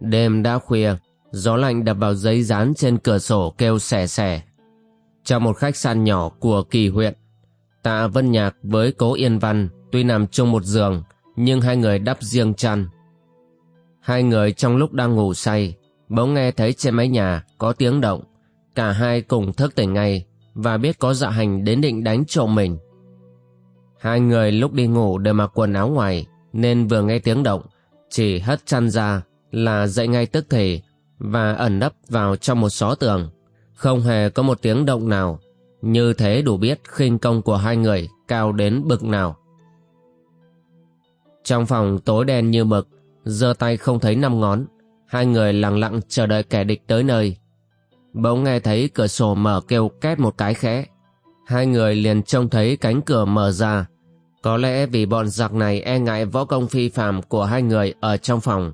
Đêm đã khuya, gió lạnh đập vào giấy dán trên cửa sổ kêu xẻ xẻ. Trong một khách sạn nhỏ của kỳ huyện, Tạ Vân Nhạc với Cố Yên Văn tuy nằm chung một giường, nhưng hai người đắp riêng chăn. Hai người trong lúc đang ngủ say, bỗng nghe thấy trên mái nhà có tiếng động. Cả hai cùng thức tỉnh ngay và biết có dạ hành đến định đánh trộm mình. Hai người lúc đi ngủ đều mặc quần áo ngoài nên vừa nghe tiếng động, chỉ hất chăn ra là dậy ngay tức thì và ẩn nấp vào trong một xó tường. Không hề có một tiếng động nào. Như thế đủ biết khinh công của hai người cao đến bực nào. Trong phòng tối đen như mực, giơ tay không thấy năm ngón. Hai người lặng lặng chờ đợi kẻ địch tới nơi. Bỗng nghe thấy cửa sổ mở kêu két một cái khẽ. Hai người liền trông thấy cánh cửa mở ra. Có lẽ vì bọn giặc này e ngại võ công phi phàm của hai người ở trong phòng,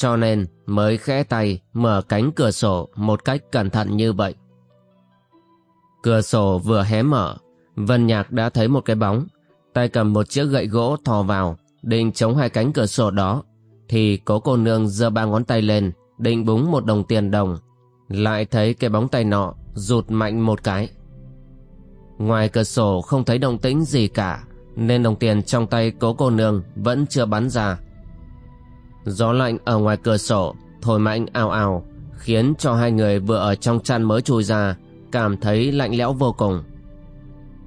cho nên mới khẽ tay mở cánh cửa sổ một cách cẩn thận như vậy. Cửa sổ vừa hé mở, Vân Nhạc đã thấy một cái bóng, tay cầm một chiếc gậy gỗ thò vào, định chống hai cánh cửa sổ đó, thì cố cô nương giơ ba ngón tay lên, định búng một đồng tiền đồng, lại thấy cái bóng tay nọ rụt mạnh một cái. Ngoài cửa sổ không thấy động tĩnh gì cả, nên đồng tiền trong tay cố cô nương vẫn chưa bắn ra. Gió lạnh ở ngoài cửa sổ, thổi mạnh ào ào, khiến cho hai người vừa ở trong chăn mới chui ra, cảm thấy lạnh lẽo vô cùng.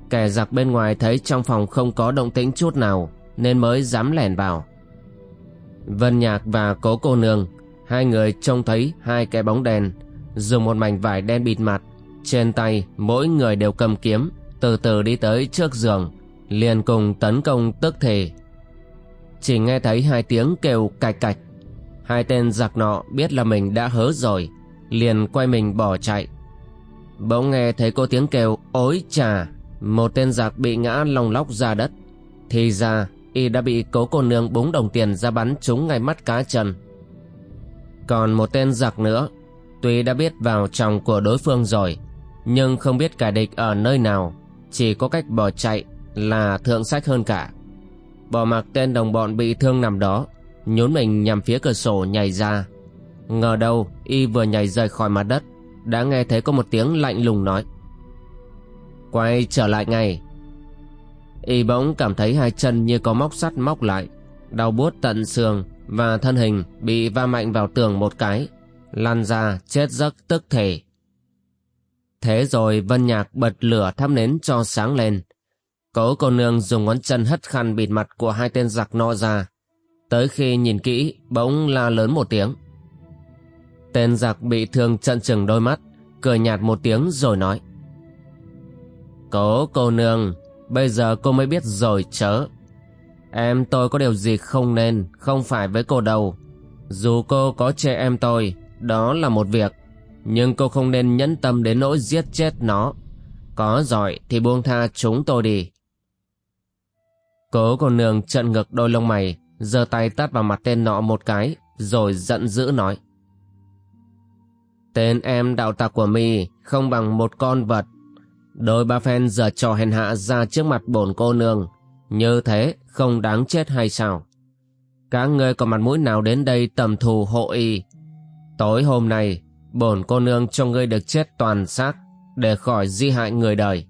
Kẻ giặc bên ngoài thấy trong phòng không có động tĩnh chút nào, nên mới dám lẻn vào. Vân Nhạc và Cố Cô Nương, hai người trông thấy hai cái bóng đèn dùng một mảnh vải đen bịt mặt, trên tay mỗi người đều cầm kiếm, từ từ đi tới trước giường, liền cùng tấn công tức thì chỉ nghe thấy hai tiếng kêu cạch cạch. Hai tên giặc nọ biết là mình đã hớ rồi, liền quay mình bỏ chạy. Bỗng nghe thấy có tiếng kêu ối trà, một tên giặc bị ngã lòng lóc ra đất. Thì ra, y đã bị cố cô nương búng đồng tiền ra bắn trúng ngay mắt cá chân. Còn một tên giặc nữa, tuy đã biết vào chồng của đối phương rồi, nhưng không biết cả địch ở nơi nào, chỉ có cách bỏ chạy là thượng sách hơn cả bỏ mặc tên đồng bọn bị thương nằm đó, nhốn mình nhằm phía cửa sổ nhảy ra. Ngờ đâu, y vừa nhảy rời khỏi mặt đất, đã nghe thấy có một tiếng lạnh lùng nói. Quay trở lại ngay. Y bỗng cảm thấy hai chân như có móc sắt móc lại, đau buốt tận xương và thân hình bị va mạnh vào tường một cái, lăn ra chết giấc tức thể thế rồi vân nhạc bật lửa thắp nến cho sáng lên. Cố cô nương dùng ngón chân hất khăn bịt mặt của hai tên giặc no ra. Tới khi nhìn kỹ, bỗng la lớn một tiếng. Tên giặc bị thương trận chừng đôi mắt, cười nhạt một tiếng rồi nói. Cố cô nương, bây giờ cô mới biết rồi chớ. Em tôi có điều gì không nên, không phải với cô đâu. Dù cô có chê em tôi, đó là một việc. Nhưng cô không nên nhẫn tâm đến nỗi giết chết nó. Có giỏi thì buông tha chúng tôi đi. Cố con nương trận ngực đôi lông mày, giơ tay tát vào mặt tên nọ một cái, rồi giận dữ nói. Tên em đạo tặc của mi không bằng một con vật. Đôi ba phen giờ trò hèn hạ ra trước mặt bổn cô nương, như thế không đáng chết hay sao? Các ngươi có mặt mũi nào đến đây tầm thù hộ y? Tối hôm nay, bổn cô nương cho ngươi được chết toàn xác, để khỏi di hại người đời.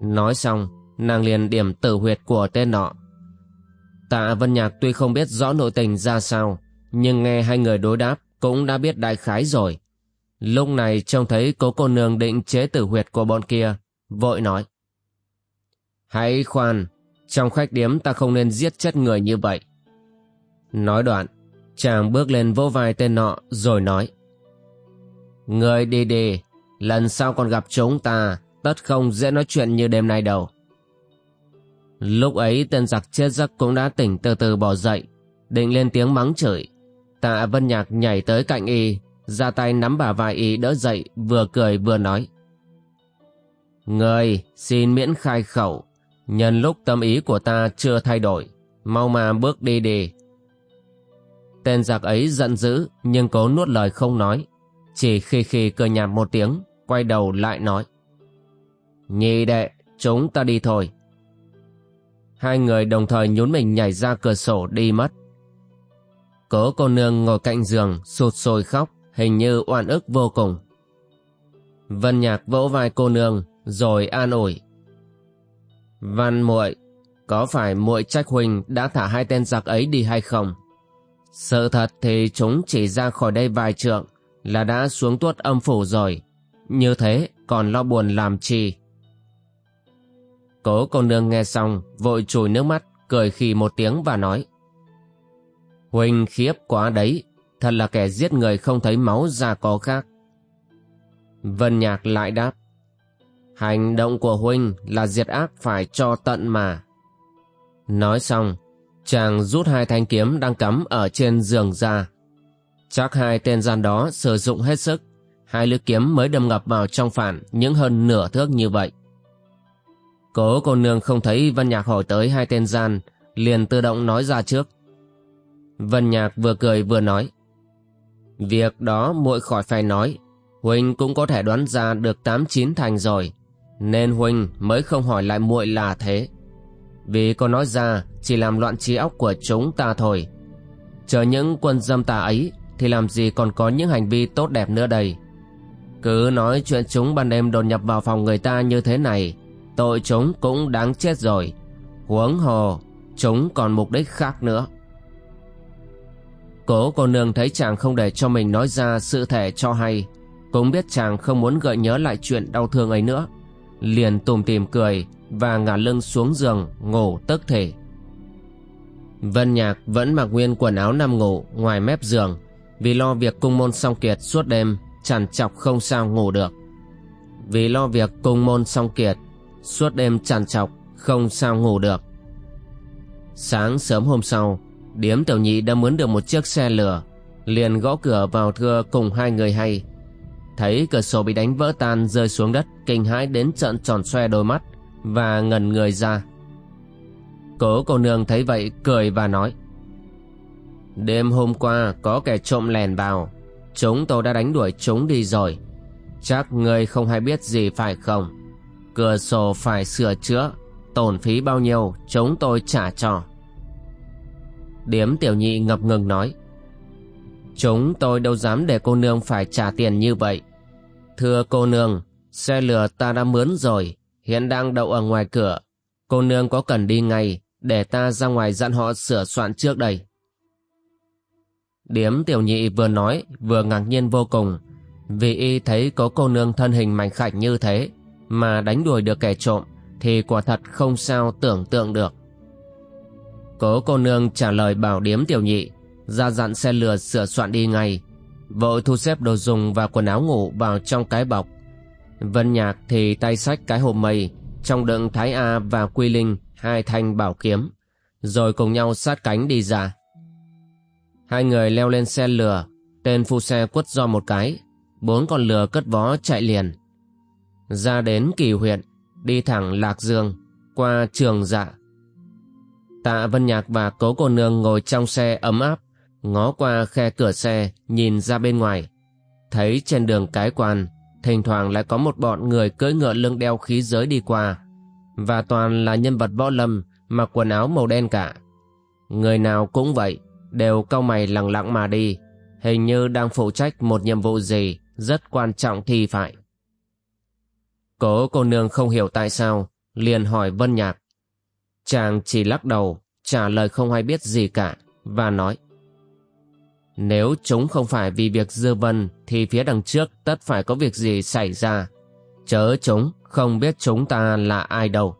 Nói xong, nàng liền điểm tử huyệt của tên nọ. Tạ Vân Nhạc tuy không biết rõ nội tình ra sao, nhưng nghe hai người đối đáp cũng đã biết đại khái rồi. Lúc này trông thấy cố cô nương định chế tử huyệt của bọn kia, vội nói. Hãy khoan, trong khách điếm ta không nên giết chết người như vậy. Nói đoạn, chàng bước lên vỗ vai tên nọ rồi nói. Người đi đi, lần sau còn gặp chúng ta, tất không dễ nói chuyện như đêm nay đâu. Lúc ấy tên giặc chết giấc cũng đã tỉnh từ từ bỏ dậy, định lên tiếng mắng chửi. Tạ Vân Nhạc nhảy tới cạnh y, ra tay nắm bà vai y đỡ dậy, vừa cười vừa nói. Người xin miễn khai khẩu, nhân lúc tâm ý của ta chưa thay đổi, mau mà bước đi đi. Tên giặc ấy giận dữ nhưng cố nuốt lời không nói, chỉ khi khi cười nhạt một tiếng, quay đầu lại nói. Nhị đệ, chúng ta đi thôi. Hai người đồng thời nhún mình nhảy ra cửa sổ đi mất. Cố cô nương ngồi cạnh giường sụt sôi khóc, hình như oan ức vô cùng. Vân Nhạc vỗ vai cô nương, rồi an ủi. Văn muội, có phải muội trách huynh đã thả hai tên giặc ấy đi hay không? Sự thật thì chúng chỉ ra khỏi đây vài trượng là đã xuống tuốt âm phủ rồi. Như thế còn lo buồn làm chi? Cố cô nương nghe xong, vội chùi nước mắt, cười khì một tiếng và nói. Huynh khiếp quá đấy, thật là kẻ giết người không thấy máu ra có khác. Vân Nhạc lại đáp. Hành động của Huynh là diệt ác phải cho tận mà. Nói xong, chàng rút hai thanh kiếm đang cắm ở trên giường ra. Chắc hai tên gian đó sử dụng hết sức, hai lưỡi kiếm mới đâm ngập vào trong phản những hơn nửa thước như vậy. Cố cô nương không thấy Vân Nhạc hỏi tới hai tên gian, liền tự động nói ra trước. Vân Nhạc vừa cười vừa nói. Việc đó muội khỏi phải nói, Huynh cũng có thể đoán ra được tám chín thành rồi, nên Huynh mới không hỏi lại muội là thế. Vì có nói ra chỉ làm loạn trí óc của chúng ta thôi. Chờ những quân dâm tà ấy thì làm gì còn có những hành vi tốt đẹp nữa đây. Cứ nói chuyện chúng ban đêm đột nhập vào phòng người ta như thế này tội chúng cũng đáng chết rồi. Huống hồ, chúng còn mục đích khác nữa. Cố cô nương thấy chàng không để cho mình nói ra sự thể cho hay, cũng biết chàng không muốn gợi nhớ lại chuyện đau thương ấy nữa. Liền tùm tìm cười và ngả lưng xuống giường ngủ tức thể. Vân Nhạc vẫn mặc nguyên quần áo nằm ngủ ngoài mép giường vì lo việc cung môn song kiệt suốt đêm chằn chọc không sao ngủ được. Vì lo việc cung môn song kiệt suốt đêm trằn trọc, không sao ngủ được. Sáng sớm hôm sau, điếm tiểu nhị đã mướn được một chiếc xe lửa, liền gõ cửa vào thưa cùng hai người hay. Thấy cửa sổ bị đánh vỡ tan rơi xuống đất, kinh hãi đến trợn tròn xoe đôi mắt và ngẩn người ra. Cố cô nương thấy vậy cười và nói, đêm hôm qua có kẻ trộm lèn vào, chúng tôi đã đánh đuổi chúng đi rồi. Chắc ngươi không hay biết gì phải không? Cửa sổ phải sửa chữa, Tổn phí bao nhiêu Chúng tôi trả cho. Điếm tiểu nhị ngập ngừng nói, Chúng tôi đâu dám để cô nương phải trả tiền như vậy. Thưa cô nương, Xe lửa ta đã mướn rồi, Hiện đang đậu ở ngoài cửa. Cô nương có cần đi ngay Để ta ra ngoài dặn họ sửa soạn trước đây. Điếm tiểu nhị vừa nói, Vừa ngạc nhiên vô cùng, Vì y thấy có cô nương thân hình mảnh khảnh như thế mà đánh đuổi được kẻ trộm thì quả thật không sao tưởng tượng được. Cố cô nương trả lời bảo điếm tiểu nhị, ra dặn xe lừa sửa soạn đi ngay, vội thu xếp đồ dùng và quần áo ngủ vào trong cái bọc. Vân Nhạc thì tay sách cái hộp mây, trong đựng Thái A và Quy Linh hai thanh bảo kiếm, rồi cùng nhau sát cánh đi ra. Hai người leo lên xe lừa, tên phu xe quất do một cái, bốn con lừa cất vó chạy liền ra đến kỳ huyện, đi thẳng Lạc Dương, qua trường dạ. Tạ Vân Nhạc và cố cô nương ngồi trong xe ấm áp, ngó qua khe cửa xe, nhìn ra bên ngoài. Thấy trên đường cái quan, thỉnh thoảng lại có một bọn người cưỡi ngựa lưng đeo khí giới đi qua, và toàn là nhân vật võ lâm, mặc quần áo màu đen cả. Người nào cũng vậy, đều cau mày lặng lặng mà đi, hình như đang phụ trách một nhiệm vụ gì rất quan trọng thì phải. Cố cô nương không hiểu tại sao, liền hỏi Vân Nhạc. Chàng chỉ lắc đầu, trả lời không hay biết gì cả, và nói. Nếu chúng không phải vì việc dư vân, thì phía đằng trước tất phải có việc gì xảy ra. Chớ chúng không biết chúng ta là ai đâu.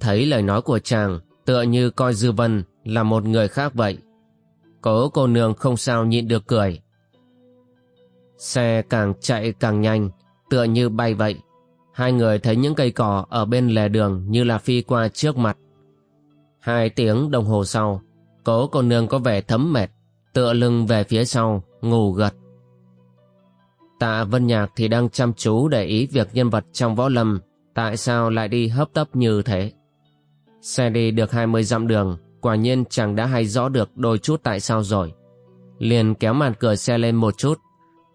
Thấy lời nói của chàng, tựa như coi dư vân là một người khác vậy. Cố cô nương không sao nhịn được cười. Xe càng chạy càng nhanh, tựa như bay vậy. hai người thấy những cây cỏ ở bên lề đường như là phi qua trước mặt. Hai tiếng đồng hồ sau, cố cô nương có vẻ thấm mệt, tựa lưng về phía sau, ngủ gật. Tạ Vân Nhạc thì đang chăm chú để ý việc nhân vật trong võ lâm, tại sao lại đi hấp tấp như thế. Xe đi được 20 dặm đường, quả nhiên chàng đã hay rõ được đôi chút tại sao rồi. Liền kéo màn cửa xe lên một chút,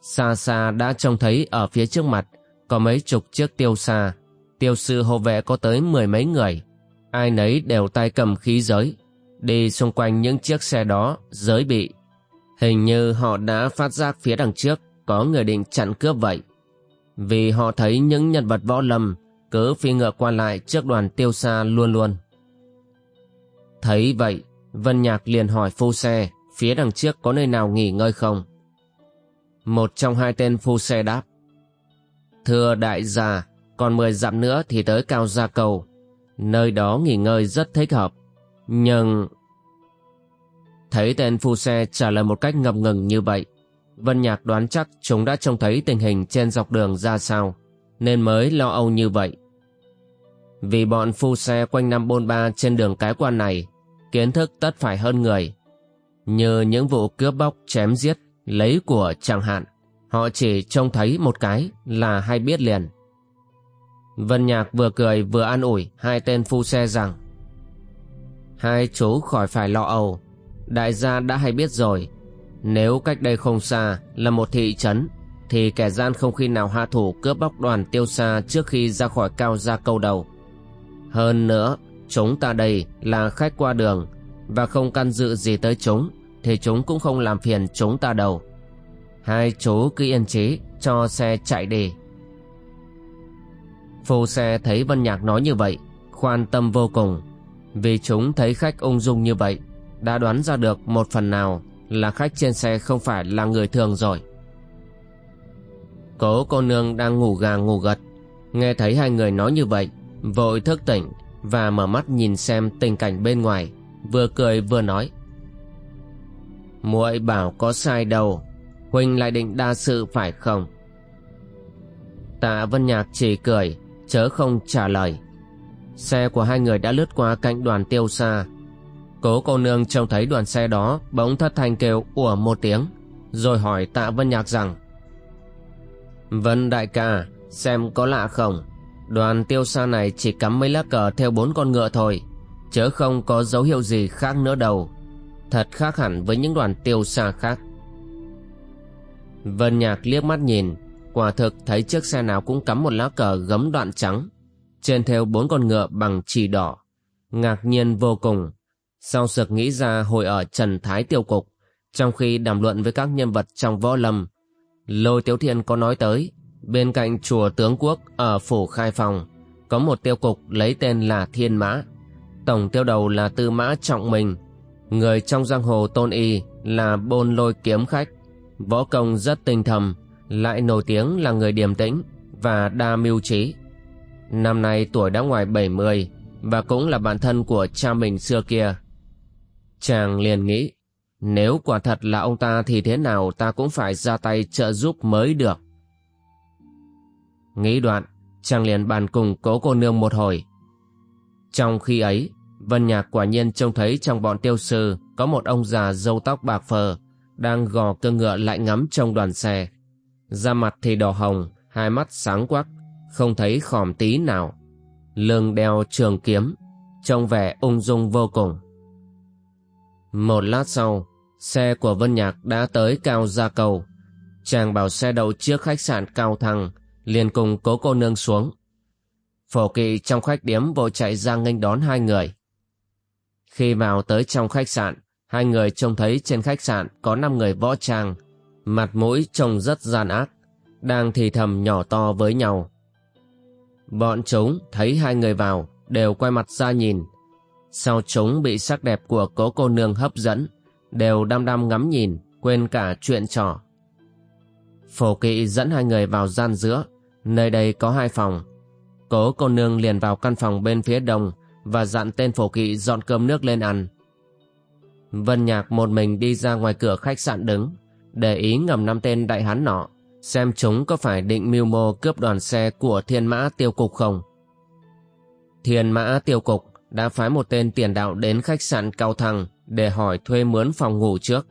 xa xa đã trông thấy ở phía trước mặt có mấy chục chiếc tiêu xa, tiêu sư hộ vệ có tới mười mấy người, ai nấy đều tay cầm khí giới, đi xung quanh những chiếc xe đó giới bị. Hình như họ đã phát giác phía đằng trước có người định chặn cướp vậy. Vì họ thấy những nhân vật võ lâm cứ phi ngựa qua lại trước đoàn tiêu xa luôn luôn. Thấy vậy, Vân Nhạc liền hỏi phu xe phía đằng trước có nơi nào nghỉ ngơi không? Một trong hai tên phu xe đáp. Thưa đại gia, còn mười dặm nữa thì tới Cao Gia Cầu. Nơi đó nghỉ ngơi rất thích hợp. Nhưng... Thấy tên phu xe trả lời một cách ngập ngừng như vậy, Vân Nhạc đoán chắc chúng đã trông thấy tình hình trên dọc đường ra sao, nên mới lo âu như vậy. Vì bọn phu xe quanh năm bôn ba trên đường cái quan này, kiến thức tất phải hơn người. Như những vụ cướp bóc chém giết, lấy của chẳng hạn, họ chỉ trông thấy một cái là hay biết liền. Vân Nhạc vừa cười vừa an ủi hai tên phu xe rằng Hai chú khỏi phải lo âu, đại gia đã hay biết rồi, nếu cách đây không xa là một thị trấn thì kẻ gian không khi nào hạ thủ cướp bóc đoàn tiêu xa trước khi ra khỏi cao gia câu đầu. Hơn nữa, chúng ta đây là khách qua đường và không căn dự gì tới chúng thì chúng cũng không làm phiền chúng ta đâu. Hai chú cứ yên trí cho xe chạy đi. Phu xe thấy Vân Nhạc nói như vậy, khoan tâm vô cùng. Vì chúng thấy khách ung dung như vậy, đã đoán ra được một phần nào là khách trên xe không phải là người thường rồi. Cố cô nương đang ngủ gà ngủ gật, nghe thấy hai người nói như vậy, vội thức tỉnh và mở mắt nhìn xem tình cảnh bên ngoài, vừa cười vừa nói muội bảo có sai đâu, Huynh lại định đa sự phải không? Tạ Vân Nhạc chỉ cười, chớ không trả lời. Xe của hai người đã lướt qua cạnh đoàn tiêu xa. Cố cô nương trông thấy đoàn xe đó bỗng thất thanh kêu ủa một tiếng, rồi hỏi Tạ Vân Nhạc rằng Vân đại ca, xem có lạ không? Đoàn tiêu xa này chỉ cắm mấy lá cờ theo bốn con ngựa thôi, chớ không có dấu hiệu gì khác nữa đâu. Thật khác hẳn với những đoàn tiêu xa khác. Vân Nhạc liếc mắt nhìn, quả thực thấy chiếc xe nào cũng cắm một lá cờ gấm đoạn trắng, trên theo bốn con ngựa bằng chỉ đỏ. Ngạc nhiên vô cùng, sau sực nghĩ ra hồi ở Trần Thái Tiêu Cục, trong khi đàm luận với các nhân vật trong võ lâm, Lôi Tiếu Thiên có nói tới, bên cạnh chùa Tướng Quốc ở Phủ Khai Phòng, có một tiêu cục lấy tên là Thiên Mã. Tổng tiêu đầu là Tư Mã Trọng Minh, người trong giang hồ tôn y là bôn lôi kiếm khách Võ công rất tinh thầm, lại nổi tiếng là người điềm tĩnh và đa mưu trí. Năm nay tuổi đã ngoài 70 và cũng là bạn thân của cha mình xưa kia. Chàng liền nghĩ, nếu quả thật là ông ta thì thế nào ta cũng phải ra tay trợ giúp mới được. Nghĩ đoạn, chàng liền bàn cùng cố cô nương một hồi. Trong khi ấy, Vân Nhạc quả nhiên trông thấy trong bọn tiêu sư có một ông già râu tóc bạc phơ, đang gò cơ ngựa lại ngắm trong đoàn xe. Da mặt thì đỏ hồng, hai mắt sáng quắc, không thấy khòm tí nào. Lưng đeo trường kiếm, trông vẻ ung dung vô cùng. Một lát sau, xe của Vân Nhạc đã tới Cao Gia Cầu. Chàng bảo xe đậu trước khách sạn Cao Thăng, liền cùng cố cô nương xuống. Phổ kỵ trong khách điếm vội chạy ra nghênh đón hai người. Khi vào tới trong khách sạn, Hai người trông thấy trên khách sạn có năm người võ trang, mặt mũi trông rất gian ác, đang thì thầm nhỏ to với nhau. Bọn chúng thấy hai người vào, đều quay mặt ra nhìn. Sau chúng bị sắc đẹp của cố cô nương hấp dẫn, đều đăm đăm ngắm nhìn, quên cả chuyện trò. Phổ kỵ dẫn hai người vào gian giữa, nơi đây có hai phòng. Cố cô nương liền vào căn phòng bên phía đông và dặn tên phổ kỵ dọn cơm nước lên ăn. Vân Nhạc một mình đi ra ngoài cửa khách sạn đứng, để ý ngầm năm tên đại hán nọ, xem chúng có phải định mưu mô cướp đoàn xe của thiên mã tiêu cục không. Thiên mã tiêu cục đã phái một tên tiền đạo đến khách sạn Cao Thăng để hỏi thuê mướn phòng ngủ trước.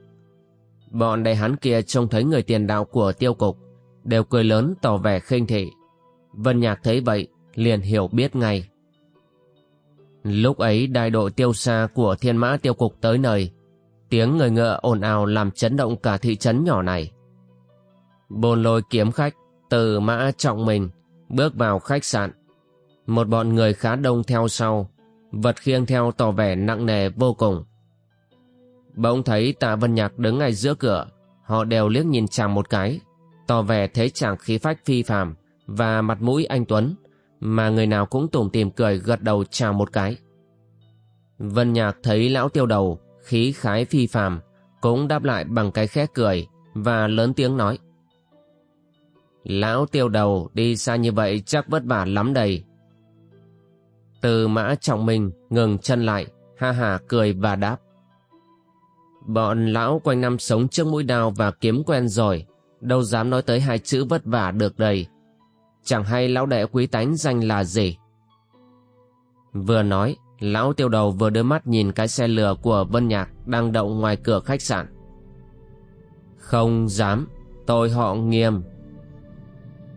Bọn đại hán kia trông thấy người tiền đạo của tiêu cục, đều cười lớn tỏ vẻ khinh thị. Vân Nhạc thấy vậy, liền hiểu biết ngay. Lúc ấy đại đội tiêu xa của thiên mã tiêu cục tới nơi, tiếng người ngựa ồn ào làm chấn động cả thị trấn nhỏ này. Bồn lôi kiếm khách, từ mã trọng mình, bước vào khách sạn. Một bọn người khá đông theo sau, vật khiêng theo tỏ vẻ nặng nề vô cùng. Bỗng thấy tạ Vân Nhạc đứng ngay giữa cửa, họ đều liếc nhìn chàng một cái, tỏ vẻ thế chàng khí phách phi phàm và mặt mũi anh Tuấn, mà người nào cũng tủm tìm cười gật đầu chào một cái. Vân Nhạc thấy lão tiêu đầu, khí khái phi phàm, cũng đáp lại bằng cái khẽ cười và lớn tiếng nói. Lão tiêu đầu đi xa như vậy chắc vất vả lắm đầy. Từ mã trọng minh ngừng chân lại, ha hà cười và đáp. Bọn lão quanh năm sống trước mũi đao và kiếm quen rồi, đâu dám nói tới hai chữ vất vả được đầy. Chẳng hay lão đệ quý tánh danh là gì. Vừa nói, lão tiêu đầu vừa đưa mắt nhìn cái xe lửa của Vân Nhạc đang đậu ngoài cửa khách sạn. Không dám, tôi họ nghiêm.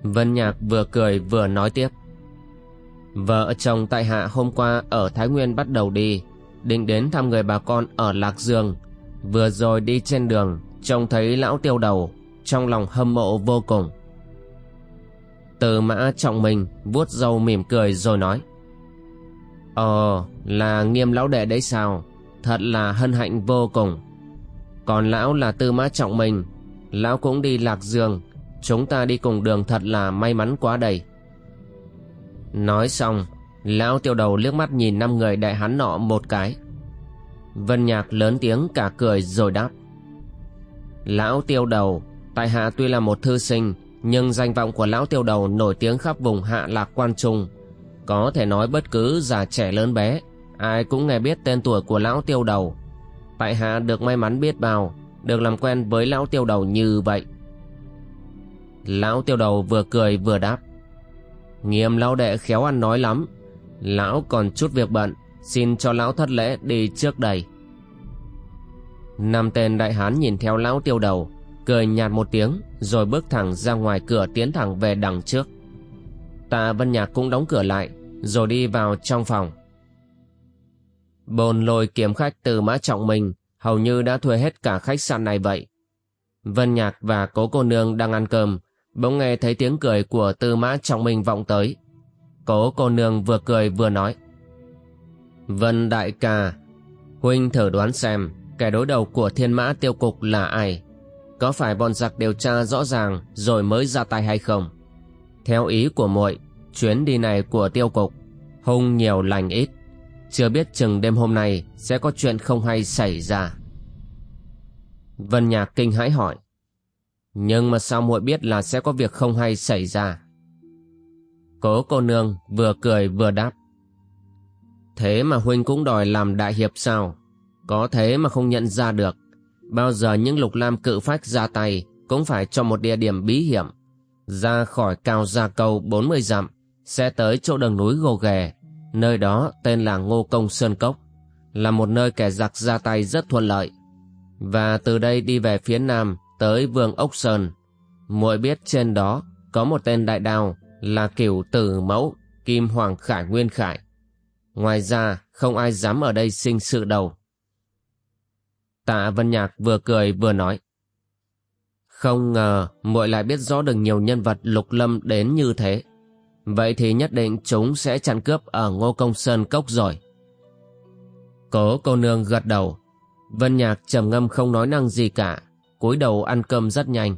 Vân Nhạc vừa cười vừa nói tiếp. Vợ chồng tại hạ hôm qua ở Thái Nguyên bắt đầu đi, định đến thăm người bà con ở Lạc Dương. Vừa rồi đi trên đường, trông thấy lão tiêu đầu, trong lòng hâm mộ vô cùng. Từ mã trọng mình, vuốt râu mỉm cười rồi nói. Ờ, là nghiêm lão đệ đấy sao? Thật là hân hạnh vô cùng. Còn lão là tư mã trọng mình, lão cũng đi Lạc Dương, chúng ta đi cùng đường thật là may mắn quá đầy. Nói xong, lão tiêu đầu liếc mắt nhìn năm người đại hán nọ một cái. Vân Nhạc lớn tiếng cả cười rồi đáp. Lão tiêu đầu, tại hạ tuy là một thư sinh, nhưng danh vọng của lão tiêu đầu nổi tiếng khắp vùng hạ lạc quan trung. Có thể nói bất cứ già trẻ lớn bé, ai cũng nghe biết tên tuổi của lão tiêu đầu. Tại hạ được may mắn biết bao, được làm quen với lão tiêu đầu như vậy. Lão tiêu đầu vừa cười vừa đáp. Nghiêm lão đệ khéo ăn nói lắm, lão còn chút việc bận, xin cho lão thất lễ đi trước đây. Năm tên đại hán nhìn theo lão tiêu đầu, cười nhạt một tiếng rồi bước thẳng ra ngoài cửa tiến thẳng về đằng trước. Tạ Vân Nhạc cũng đóng cửa lại rồi đi vào trong phòng. Bồn lôi kiếm khách từ mã trọng mình hầu như đã thuê hết cả khách sạn này vậy. Vân Nhạc và cố cô nương đang ăn cơm, bỗng nghe thấy tiếng cười của tư mã trọng minh vọng tới. Cố cô nương vừa cười vừa nói. Vân đại ca, huynh thử đoán xem kẻ đối đầu của thiên mã tiêu cục là ai? Có phải bọn giặc điều tra rõ ràng rồi mới ra tay hay không? Theo ý của muội, chuyến đi này của tiêu cục, hung nhiều lành ít. Chưa biết chừng đêm hôm nay sẽ có chuyện không hay xảy ra. Vân Nhạc kinh hãi hỏi. Nhưng mà sao muội biết là sẽ có việc không hay xảy ra? Cố cô nương vừa cười vừa đáp. Thế mà huynh cũng đòi làm đại hiệp sao? Có thế mà không nhận ra được. Bao giờ những lục lam cự phách ra tay cũng phải cho một địa điểm bí hiểm. Ra khỏi cao gia cầu 40 dặm, sẽ tới chỗ đường núi gồ ghề. Nơi đó tên là Ngô Công Sơn Cốc, là một nơi kẻ giặc ra tay rất thuận lợi. Và từ đây đi về phía nam tới Vương Ốc Sơn. muội biết trên đó có một tên đại đao là cửu tử mẫu Kim Hoàng Khải Nguyên Khải. Ngoài ra không ai dám ở đây sinh sự đầu. Tạ Vân Nhạc vừa cười vừa nói. Không ngờ muội lại biết rõ được nhiều nhân vật lục lâm đến như thế. Vậy thì nhất định chúng sẽ chặn cướp ở Ngô Công Sơn Cốc rồi. Cố cô nương gật đầu. Vân Nhạc trầm ngâm không nói năng gì cả, cúi đầu ăn cơm rất nhanh.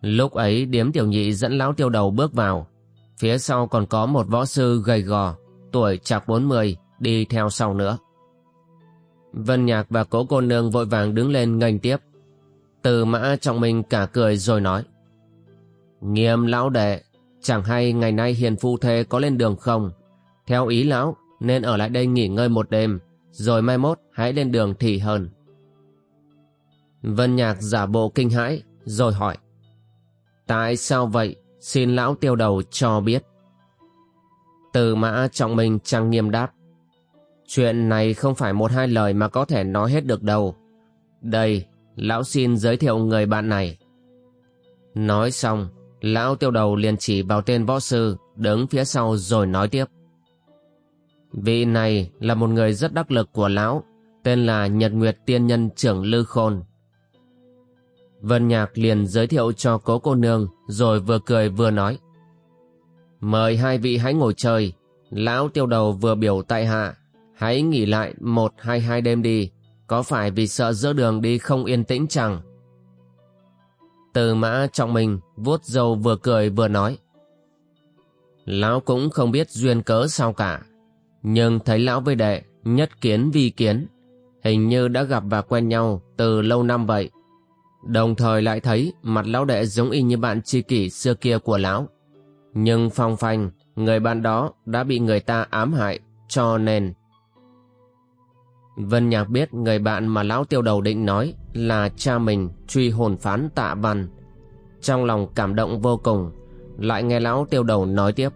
Lúc ấy điếm tiểu nhị dẫn lão tiêu đầu bước vào. Phía sau còn có một võ sư gầy gò, tuổi chạc 40, đi theo sau nữa. Vân Nhạc và cố cô nương vội vàng đứng lên nghênh tiếp. Từ mã trọng minh cả cười rồi nói. Nghiêm lão đệ, chẳng hay ngày nay hiền phu thê có lên đường không? Theo ý lão, nên ở lại đây nghỉ ngơi một đêm, rồi mai mốt hãy lên đường thì hơn. Vân Nhạc giả bộ kinh hãi, rồi hỏi. Tại sao vậy? Xin lão tiêu đầu cho biết. Từ mã trọng minh trang nghiêm đáp. Chuyện này không phải một hai lời mà có thể nói hết được đâu. Đây, lão xin giới thiệu người bạn này. Nói xong, lão tiêu đầu liền chỉ vào tên võ sư đứng phía sau rồi nói tiếp. Vị này là một người rất đắc lực của lão, tên là Nhật Nguyệt Tiên Nhân trưởng Lư Khôn. Vân Nhạc liền giới thiệu cho cố cô nương rồi vừa cười vừa nói. Mời hai vị hãy ngồi chơi, lão tiêu đầu vừa biểu tại hạ, hãy nghỉ lại một hay hai đêm đi, có phải vì sợ giữa đường đi không yên tĩnh chẳng? Từ mã trọng mình vuốt dâu vừa cười vừa nói. Lão cũng không biết duyên cớ sao cả, nhưng thấy lão với đệ nhất kiến vi kiến, hình như đã gặp và quen nhau từ lâu năm vậy. Đồng thời lại thấy mặt lão đệ giống y như bạn tri kỷ xưa kia của lão. Nhưng phong phanh, người bạn đó đã bị người ta ám hại, cho nên... Vân Nhạc biết người bạn mà lão tiêu đầu định nói là cha mình truy hồn phán tạ văn. Trong lòng cảm động vô cùng, lại nghe lão tiêu đầu nói tiếp.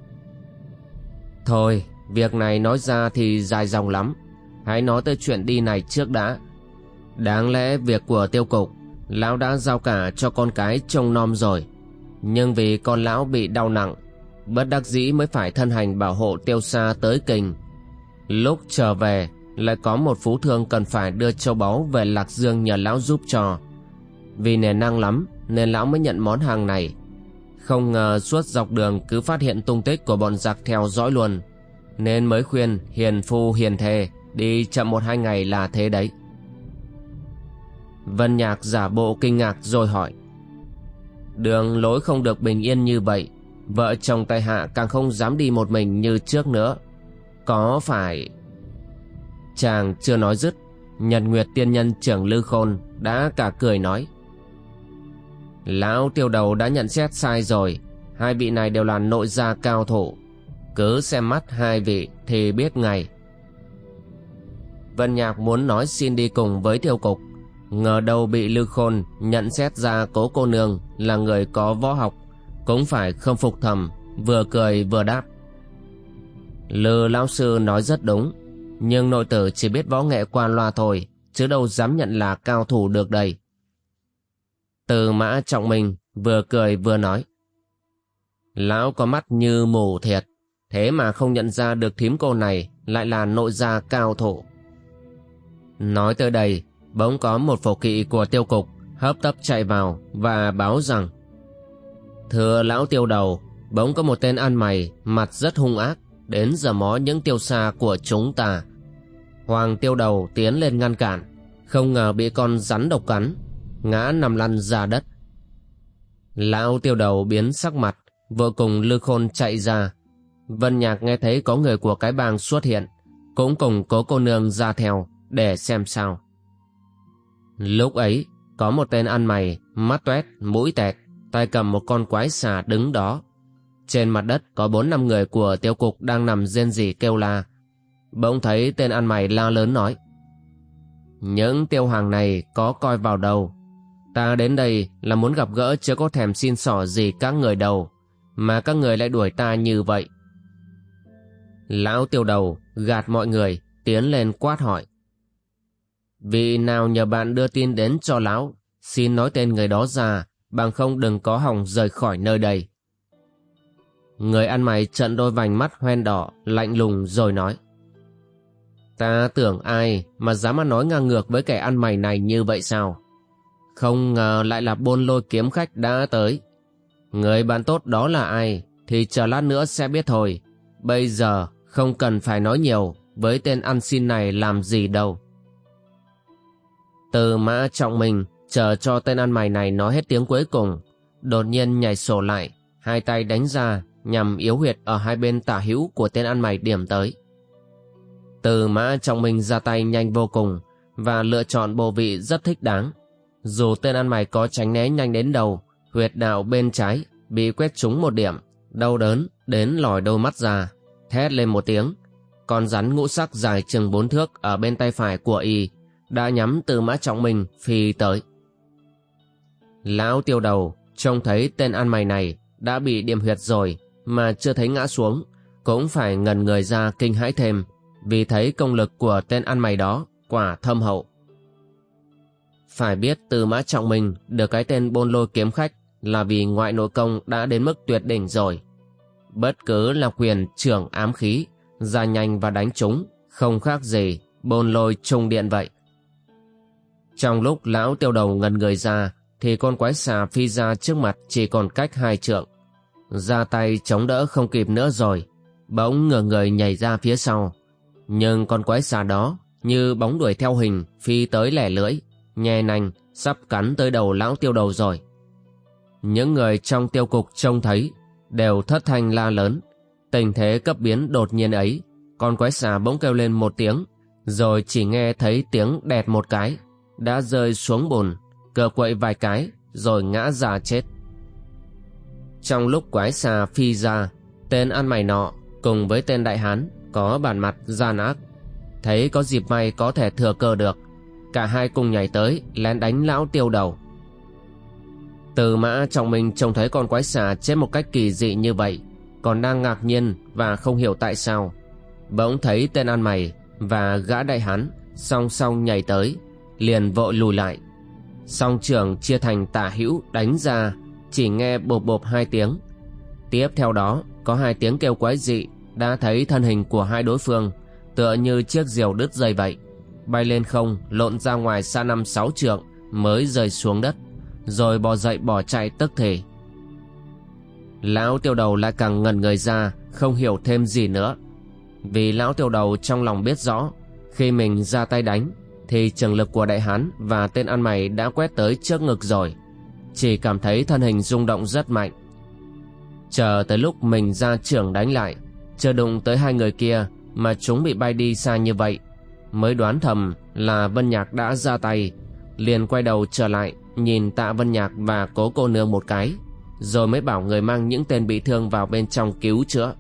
Thôi, việc này nói ra thì dài dòng lắm, hãy nói tới chuyện đi này trước đã. Đáng lẽ việc của tiêu cục Lão đã giao cả cho con cái trông nom rồi Nhưng vì con lão bị đau nặng Bất đắc dĩ mới phải thân hành bảo hộ tiêu xa tới kinh Lúc trở về lại có một phú thương cần phải đưa châu báu về Lạc Dương nhờ lão giúp cho. Vì nề năng lắm, Nên lão mới nhận món hàng này. Không ngờ suốt dọc đường cứ phát hiện tung tích của bọn giặc theo dõi luôn. Nên mới khuyên hiền phu hiền thề Đi chậm một hai ngày là thế đấy. Vân Nhạc giả bộ kinh ngạc rồi hỏi. Đường lối không được bình yên như vậy, Vợ chồng tài hạ càng không dám đi một mình như trước nữa. Có phải Chàng chưa nói dứt Nhật Nguyệt tiên nhân trưởng Lư Khôn Đã cả cười nói. Lão tiêu đầu đã nhận xét sai rồi Hai vị này đều là nội gia cao thủ. Cứ xem mắt hai vị thì biết ngay. Vân Nhạc muốn nói xin đi cùng với tiêu cục. Ngờ đâu bị Lư Khôn nhận xét ra cố cô nương là người có võ học, cũng phải không phục thầm, vừa cười vừa đáp. Lư lão sư nói rất đúng, nhưng nội tử chỉ biết võ nghệ qua loa thôi, chứ đâu dám nhận là cao thủ được đây. Từ mã trọng mình vừa cười vừa nói. Lão có mắt như mù thiệt, thế mà không nhận ra được thím cô này lại là nội gia cao thủ. Nói tới đây, bỗng có một phổ kỵ của tiêu cục hấp tấp chạy vào và báo rằng Thưa lão tiêu đầu, bỗng có một tên ăn mày, mặt rất hung ác, đến giờ mó những tiêu xa của chúng ta. Hoàng tiêu đầu tiến lên ngăn cản, không ngờ bị con rắn độc cắn, ngã nằm lăn ra đất. Lão tiêu đầu biến sắc mặt, vợ cùng lư khôn chạy ra. Vân Nhạc nghe thấy có người của cái bang xuất hiện, cũng cùng cố cô nương ra theo để xem sao. Lúc ấy, có một tên ăn mày, mắt toét, mũi tẹt, tay cầm một con quái xà đứng đó. Trên mặt đất có bốn năm người của tiêu cục đang nằm rên rỉ kêu la. Bỗng thấy tên ăn mày la lớn nói. Những tiêu hàng này có coi vào đâu. Ta đến đây là muốn gặp gỡ chưa có thèm xin xỏ gì các người đâu, mà các người lại đuổi ta như vậy. Lão tiêu đầu gạt mọi người, tiến lên quát hỏi. Vị nào nhờ bạn đưa tin đến cho lão, xin nói tên người đó ra, bằng không đừng có hỏng rời khỏi nơi đây. Người ăn mày trận đôi vành mắt hoen đỏ, lạnh lùng rồi nói. Ta tưởng ai mà dám mà nói ngang ngược với kẻ ăn mày này như vậy sao? Không ngờ lại là bôn lôi kiếm khách đã tới. Người bạn tốt đó là ai thì chờ lát nữa sẽ biết thôi. Bây giờ không cần phải nói nhiều với tên ăn xin này làm gì đâu. Từ mã trọng mình chờ cho tên ăn mày này nói hết tiếng cuối cùng, đột nhiên nhảy sổ lại, hai tay đánh ra nhằm yếu huyệt ở hai bên tả hữu của tên ăn mày điểm tới. Từ mã trọng mình ra tay nhanh vô cùng và lựa chọn bộ vị rất thích đáng. Dù tên ăn mày có tránh né nhanh đến đầu, huyệt đạo bên trái bị quét trúng một điểm, đau đớn đến lòi đôi mắt ra, thét lên một tiếng. Con rắn ngũ sắc dài chừng bốn thước ở bên tay phải của y đã nhắm từ mã trọng mình phi tới. Lão tiêu đầu trông thấy tên ăn mày này đã bị điểm huyệt rồi mà chưa thấy ngã xuống, cũng phải ngần người ra kinh hãi thêm, vì thấy công lực của tên ăn mày đó quả thâm hậu. Phải biết từ mã trọng mình được cái tên bôn lôi kiếm khách là vì ngoại nội công đã đến mức tuyệt đỉnh rồi. Bất cứ là quyền trưởng ám khí, ra nhanh và đánh chúng, không khác gì bôn lôi trung điện vậy. Trong lúc lão tiêu đầu ngần người ra, thì con quái xà phi ra trước mặt chỉ còn cách hai trượng. Ra tay chống đỡ không kịp nữa rồi, bỗng ngửa người nhảy ra phía sau. Nhưng con quái xà đó như bóng đuổi theo hình phi tới lẻ lưỡi, nhè nành, sắp cắn tới đầu lão tiêu đầu rồi. Những người trong tiêu cục trông thấy đều thất thanh la lớn. Tình thế cấp biến đột nhiên ấy, con quái xà bỗng kêu lên một tiếng, rồi chỉ nghe thấy tiếng đẹt một cái, đã rơi xuống bùn, cờ quậy vài cái, rồi ngã ra chết. Trong lúc quái xà phi ra, tên ăn mày nọ cùng với tên đại hán có bản mặt gian ác. Thấy có dịp may có thể thừa cơ được, cả hai cùng nhảy tới lén đánh lão tiêu đầu. Từ mã trọng minh trông thấy con quái xà chết một cách kỳ dị như vậy, còn đang ngạc nhiên và không hiểu tại sao. Bỗng thấy tên ăn mày và gã đại hán song song nhảy tới, liền vội lùi lại. Song trưởng chia thành tả hữu đánh ra, chỉ nghe bộp bộp hai tiếng. Tiếp theo đó có hai tiếng kêu quái dị, đã thấy thân hình của hai đối phương, tựa như chiếc diều đứt dây vậy. Bay lên không, lộn ra ngoài xa năm sáu trượng, mới rơi xuống đất, rồi bò dậy bỏ chạy tức thì. Lão tiêu đầu lại càng ngần người ra, không hiểu thêm gì nữa. Vì lão tiêu đầu trong lòng biết rõ, khi mình ra tay đánh thì trường lực của đại hán và tên ăn mày đã quét tới trước ngực rồi chỉ cảm thấy thân hình rung động rất mạnh chờ tới lúc mình ra trưởng đánh lại chưa đụng tới hai người kia mà chúng bị bay đi xa như vậy mới đoán thầm là vân nhạc đã ra tay liền quay đầu trở lại nhìn tạ vân nhạc và cố cô nương một cái rồi mới bảo người mang những tên bị thương vào bên trong cứu chữa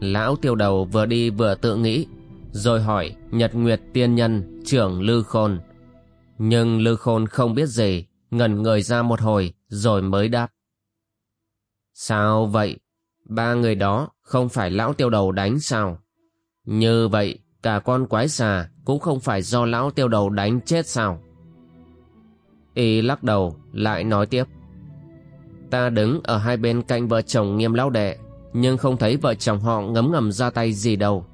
lão tiêu đầu vừa đi vừa tự nghĩ rồi hỏi Nhật Nguyệt Tiên Nhân trưởng Lư Khôn. Nhưng Lư Khôn không biết gì, ngẩn người ra một hồi rồi mới đáp. Sao vậy? Ba người đó không phải lão tiêu đầu đánh sao? Như vậy, cả con quái xà cũng không phải do lão tiêu đầu đánh chết sao? Y lắc đầu, lại nói tiếp. Ta đứng ở hai bên cạnh vợ chồng nghiêm lão đệ, nhưng không thấy vợ chồng họ ngấm ngầm ra tay gì đâu.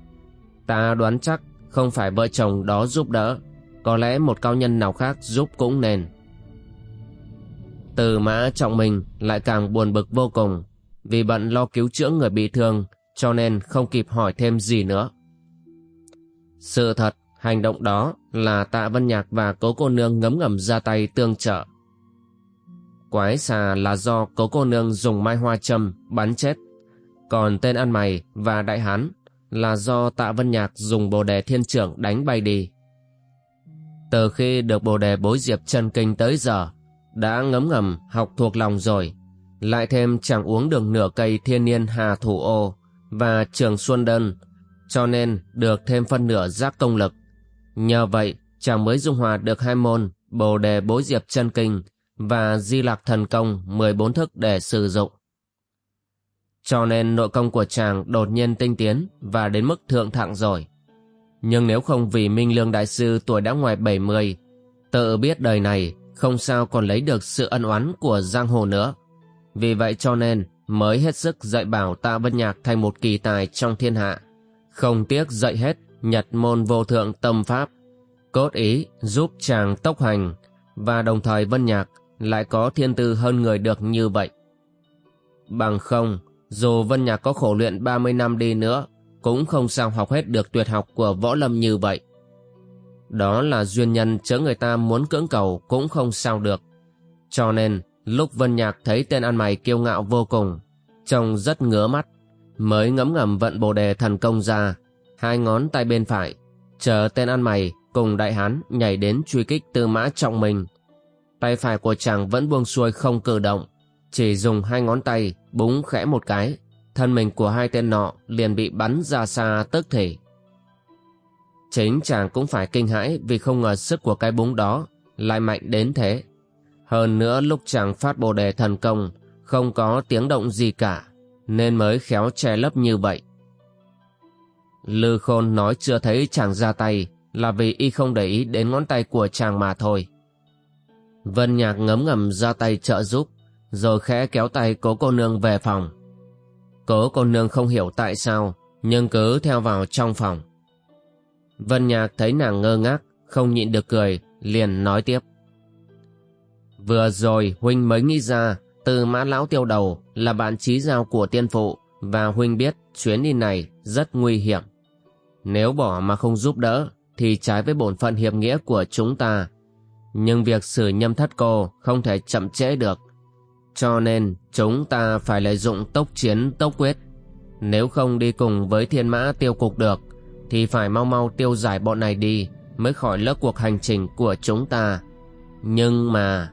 Ta đoán chắc không phải vợ chồng đó giúp đỡ, có lẽ một cao nhân nào khác giúp cũng nên. Từ mã trọng mình lại càng buồn bực vô cùng, vì bận lo cứu chữa người bị thương, cho nên không kịp hỏi thêm gì nữa. Sự thật, hành động đó là tạ vân nhạc và cố cô nương ngấm ngầm ra tay tương trợ. Quái xà là do cố cô nương dùng mai hoa châm bắn chết, còn tên ăn mày và đại hán là do tạ vân nhạc dùng bồ đề thiên trưởng đánh bay đi. Từ khi được bồ đề bối diệp chân kinh tới giờ, đã ngấm ngầm học thuộc lòng rồi, lại thêm chẳng uống được nửa cây thiên niên hà thủ ô và trường xuân đơn, cho nên được thêm phân nửa giác công lực. Nhờ vậy, chàng mới dung hòa được hai môn bồ đề bối diệp chân kinh và di lạc thần công 14 thức để sử dụng. Cho nên nội công của chàng đột nhiên tinh tiến và đến mức thượng thặng rồi. Nhưng nếu không vì Minh Lương Đại Sư tuổi đã ngoài 70, tự biết đời này không sao còn lấy được sự ân oán của giang hồ nữa. Vì vậy cho nên mới hết sức dạy bảo Tạ Vân Nhạc thành một kỳ tài trong thiên hạ. Không tiếc dạy hết nhật môn vô thượng tâm pháp, cốt ý giúp chàng tốc hành và đồng thời Vân Nhạc lại có thiên tư hơn người được như vậy. Bằng không, dù Vân Nhạc có khổ luyện 30 năm đi nữa, cũng không sao học hết được tuyệt học của võ lâm như vậy. Đó là duyên nhân chớ người ta muốn cưỡng cầu cũng không sao được. Cho nên, lúc Vân Nhạc thấy tên ăn mày kiêu ngạo vô cùng, trông rất ngứa mắt, mới ngấm ngầm vận bồ đề thần công ra, hai ngón tay bên phải, chờ tên ăn mày cùng đại hán nhảy đến truy kích tư mã trọng mình. Tay phải của chàng vẫn buông xuôi không cử động, chỉ dùng hai ngón tay búng khẽ một cái, thân mình của hai tên nọ liền bị bắn ra xa tức thể. Chính chàng cũng phải kinh hãi vì không ngờ sức của cái búng đó lại mạnh đến thế. Hơn nữa lúc chàng phát bồ đề thần công, không có tiếng động gì cả, nên mới khéo che lấp như vậy. Lư Khôn nói chưa thấy chàng ra tay là vì y không để ý đến ngón tay của chàng mà thôi. Vân Nhạc ngấm ngầm ra tay trợ giúp, rồi khẽ kéo tay cố cô nương về phòng. Cố cô nương không hiểu tại sao, nhưng cứ theo vào trong phòng. Vân Nhạc thấy nàng ngơ ngác, không nhịn được cười, liền nói tiếp. Vừa rồi Huynh mới nghĩ ra, từ mã lão tiêu đầu là bạn trí giao của tiên phụ, và Huynh biết chuyến đi này rất nguy hiểm. Nếu bỏ mà không giúp đỡ, thì trái với bổn phận hiệp nghĩa của chúng ta. Nhưng việc xử nhâm thất cô không thể chậm trễ được. Cho nên chúng ta phải lợi dụng tốc chiến tốc quyết. Nếu không đi cùng với thiên mã tiêu cục được thì phải mau mau tiêu giải bọn này đi mới khỏi lỡ cuộc hành trình của chúng ta. Nhưng mà...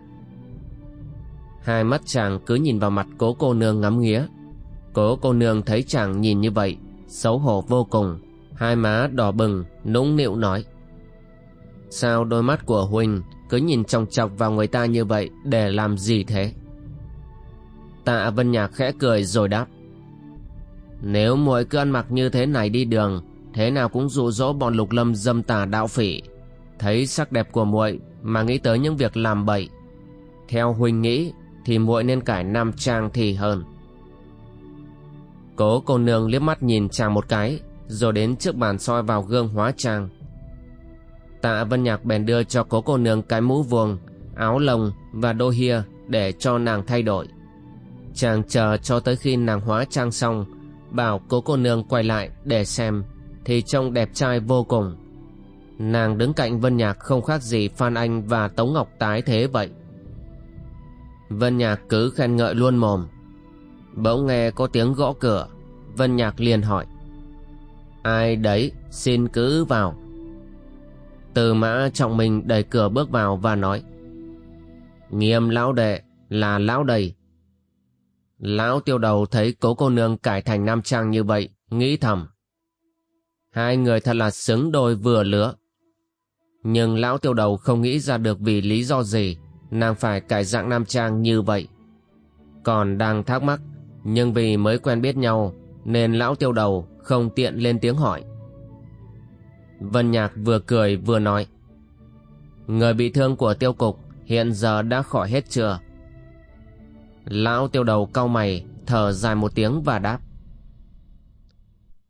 Hai mắt chàng cứ nhìn vào mặt cố cô nương ngắm nghía. Cố cô nương thấy chàng nhìn như vậy, xấu hổ vô cùng, hai má đỏ bừng, nũng nịu nói. Sao đôi mắt của Huynh cứ nhìn chòng chọc vào người ta như vậy để làm gì thế? Tạ Vân Nhạc khẽ cười rồi đáp. Nếu muội cứ ăn mặc như thế này đi đường, thế nào cũng dụ dỗ bọn lục lâm dâm tà đạo phỉ. Thấy sắc đẹp của muội mà nghĩ tới những việc làm bậy. Theo Huynh nghĩ, thì muội nên cải nam trang thì hơn cố cô nương liếc mắt nhìn chàng một cái rồi đến trước bàn soi vào gương hóa trang tạ vân nhạc bèn đưa cho cố cô nương cái mũ vuông áo lồng và đôi hia để cho nàng thay đổi chàng chờ cho tới khi nàng hóa trang xong bảo cố cô nương quay lại để xem thì trông đẹp trai vô cùng nàng đứng cạnh vân nhạc không khác gì phan anh và tống ngọc tái thế vậy Vân Nhạc cứ khen ngợi luôn mồm. Bỗng nghe có tiếng gõ cửa, Vân Nhạc liền hỏi. Ai đấy, xin cứ vào. Từ mã trọng mình đẩy cửa bước vào và nói. Nghiêm lão đệ, là lão đầy. Lão tiêu đầu thấy cố cô nương cải thành nam trang như vậy, nghĩ thầm. Hai người thật là xứng đôi vừa lứa. Nhưng lão tiêu đầu không nghĩ ra được vì lý do gì nàng phải cải dạng nam trang như vậy. Còn đang thắc mắc, nhưng vì mới quen biết nhau nên lão tiêu đầu không tiện lên tiếng hỏi. Vân Nhạc vừa cười vừa nói Người bị thương của tiêu cục hiện giờ đã khỏi hết chưa? Lão tiêu đầu cau mày thở dài một tiếng và đáp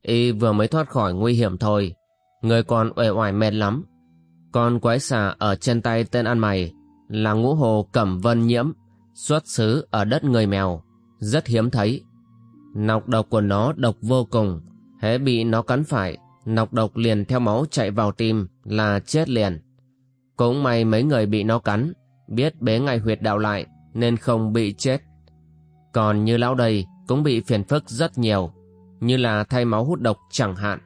Y vừa mới thoát khỏi nguy hiểm thôi Người còn uể oải mệt lắm Con quái xà ở trên tay tên ăn mày là ngũ hồ cẩm vân nhiễm, xuất xứ ở đất người mèo, rất hiếm thấy. Nọc độc của nó độc vô cùng, hễ bị nó cắn phải, nọc độc liền theo máu chạy vào tim là chết liền. Cũng may mấy người bị nó cắn, biết bế ngay huyệt đạo lại nên không bị chết. Còn như lão đây cũng bị phiền phức rất nhiều, như là thay máu hút độc chẳng hạn.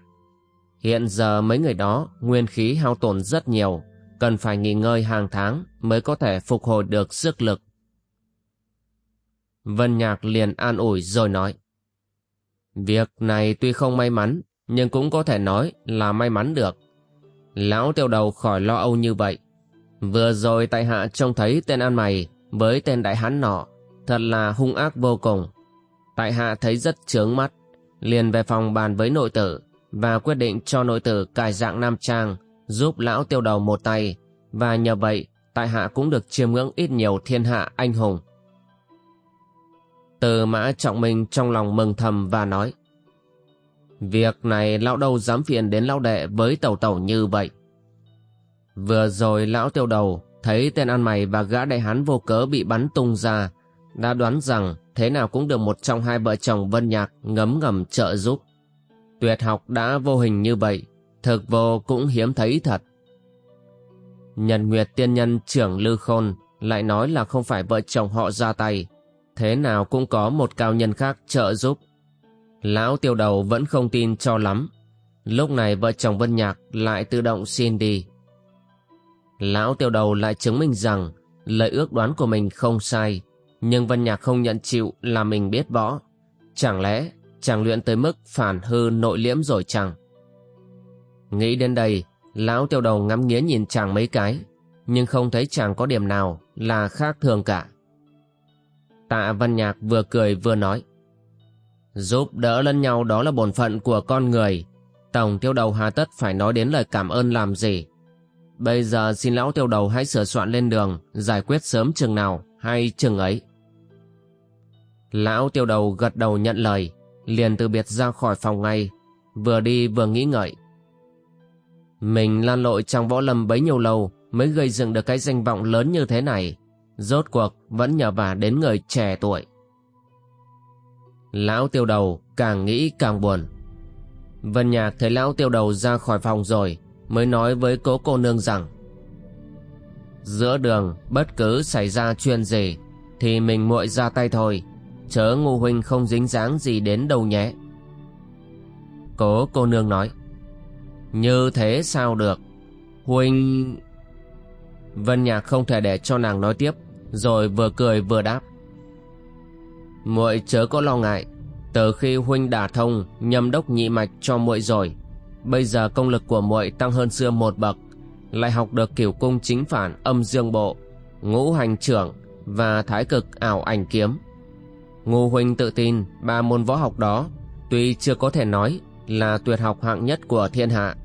Hiện giờ mấy người đó nguyên khí hao tổn rất nhiều, cần phải nghỉ ngơi hàng tháng mới có thể phục hồi được sức lực. Vân Nhạc liền an ủi rồi nói. Việc này tuy không may mắn, nhưng cũng có thể nói là may mắn được. Lão tiêu đầu khỏi lo âu như vậy. Vừa rồi tại hạ trông thấy tên ăn mày với tên đại hán nọ, thật là hung ác vô cùng. Tại hạ thấy rất chướng mắt, liền về phòng bàn với nội tử và quyết định cho nội tử cải dạng nam trang giúp lão tiêu đầu một tay và nhờ vậy, tại hạ cũng được chiêm ngưỡng ít nhiều thiên hạ anh hùng. Từ mã trọng minh trong lòng mừng thầm và nói, Việc này lão đâu dám phiền đến lão đệ với tẩu tẩu như vậy. Vừa rồi lão tiêu đầu thấy tên ăn mày và gã đại hán vô cớ bị bắn tung ra, đã đoán rằng thế nào cũng được một trong hai vợ chồng Vân Nhạc ngấm ngầm trợ giúp. Tuyệt học đã vô hình như vậy thực vô cũng hiếm thấy thật. Nhân Nguyệt tiên nhân trưởng Lư Khôn lại nói là không phải vợ chồng họ ra tay, thế nào cũng có một cao nhân khác trợ giúp. Lão tiêu đầu vẫn không tin cho lắm, lúc này vợ chồng Vân Nhạc lại tự động xin đi. Lão tiêu đầu lại chứng minh rằng lời ước đoán của mình không sai, nhưng Vân Nhạc không nhận chịu là mình biết võ. Chẳng lẽ chàng luyện tới mức phản hư nội liễm rồi chẳng? Nghĩ đến đây, lão tiêu đầu ngắm nghía nhìn chàng mấy cái, nhưng không thấy chàng có điểm nào là khác thường cả. Tạ Văn Nhạc vừa cười vừa nói. Giúp đỡ lẫn nhau đó là bổn phận của con người. Tổng tiêu đầu hà tất phải nói đến lời cảm ơn làm gì. Bây giờ xin lão tiêu đầu hãy sửa soạn lên đường, giải quyết sớm chừng nào hay chừng ấy. Lão tiêu đầu gật đầu nhận lời, liền từ biệt ra khỏi phòng ngay, vừa đi vừa nghĩ ngợi. Mình lan lội trong võ lâm bấy nhiêu lâu mới gây dựng được cái danh vọng lớn như thế này, rốt cuộc vẫn nhờ vả đến người trẻ tuổi. Lão tiêu đầu càng nghĩ càng buồn. Vân Nhạc thấy lão tiêu đầu ra khỏi phòng rồi, mới nói với cố cô nương rằng Giữa đường bất cứ xảy ra chuyện gì thì mình muội ra tay thôi, chớ ngô huynh không dính dáng gì đến đâu nhé. Cố cô nương nói. Như thế sao được? Huynh Vân Nhạc không thể để cho nàng nói tiếp Rồi vừa cười vừa đáp. Muội chớ có lo ngại. Từ khi huynh đả thông Nhâm đốc nhị mạch cho muội rồi Bây giờ công lực của muội tăng hơn xưa một bậc lại học được kiểu cung chính phản, âm dương bộ, Ngũ hành trưởng Và thái cực ảo ảnh kiếm. Ngô huynh tự tin, Ba môn võ học đó, Tuy chưa có thể nói là tuyệt học hạng nhất của thiên hạ,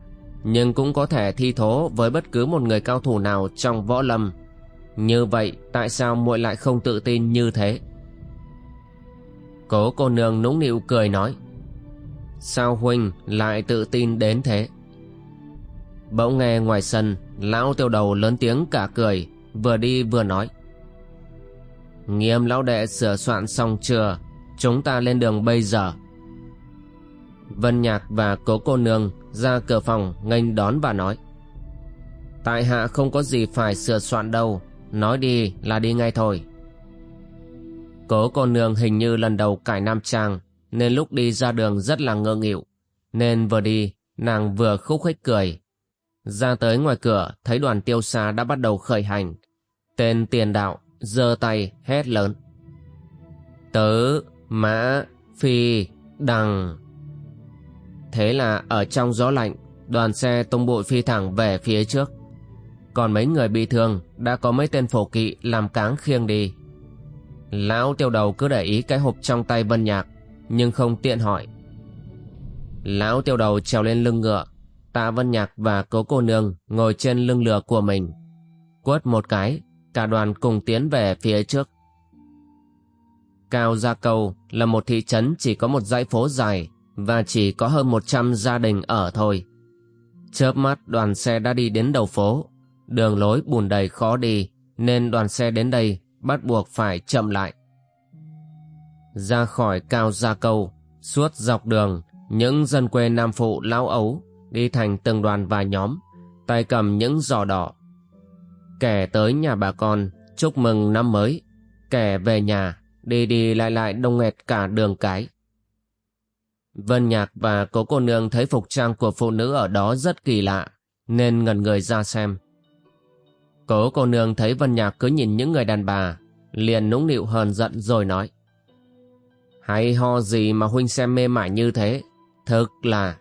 nhưng cũng có thể thi thố với bất cứ một người cao thủ nào trong võ lâm. Như vậy, tại sao muội lại không tự tin như thế? Cố cô nương nũng nịu cười nói, sao huynh lại tự tin đến thế? Bỗng nghe ngoài sân, lão tiêu đầu lớn tiếng cả cười, vừa đi vừa nói. Nghiêm lão đệ sửa soạn xong chưa? Chúng ta lên đường bây giờ. Vân Nhạc và cố cô nương ra cửa phòng, nghênh đón và nói. Tại hạ không có gì phải sửa soạn đâu, Nói đi là đi ngay thôi. Cố cô nương hình như lần đầu cải nam trang, Nên lúc đi ra đường rất là ngơ nghịu Nên vừa đi, nàng vừa khúc khích cười ra tới ngoài cửa thấy đoàn tiêu xa đã bắt đầu khởi hành Tên tiền đạo giơ tay hét lớn Tớ, mã, phi, đằng Thế là ở trong gió lạnh, đoàn xe tung bụi phi thẳng về phía trước. Còn mấy người bị thương đã có mấy tên phổ kỵ làm cáng khiêng đi. Lão tiêu đầu cứ để ý cái hộp trong tay Vân Nhạc, nhưng không tiện hỏi. Lão tiêu đầu trèo lên lưng ngựa, tạ Vân Nhạc và cố cô nương ngồi trên lưng lừa của mình. Quất một cái, cả đoàn cùng tiến về phía trước. Cao Gia Cầu là một thị trấn chỉ có một dãy phố dài, và chỉ có hơn 100 gia đình ở thôi. Chớp mắt đoàn xe đã đi đến đầu phố, đường lối bùn đầy khó đi nên đoàn xe đến đây bắt buộc phải chậm lại. Ra khỏi cao gia câu, suốt dọc đường, những dân quê Nam Phụ lão ấu đi thành từng đoàn và nhóm, tay cầm những giò đỏ. Kẻ tới nhà bà con chúc mừng năm mới, kẻ về nhà đi đi lại lại đông nghẹt cả đường cái. Vân Nhạc và cố cô nương thấy phục trang của phụ nữ ở đó rất kỳ lạ, nên ngần người ra xem. Cố cô nương thấy Vân Nhạc cứ nhìn những người đàn bà, liền nũng nịu hờn giận rồi nói. Hay ho gì mà huynh xem mê mải như thế, thực là...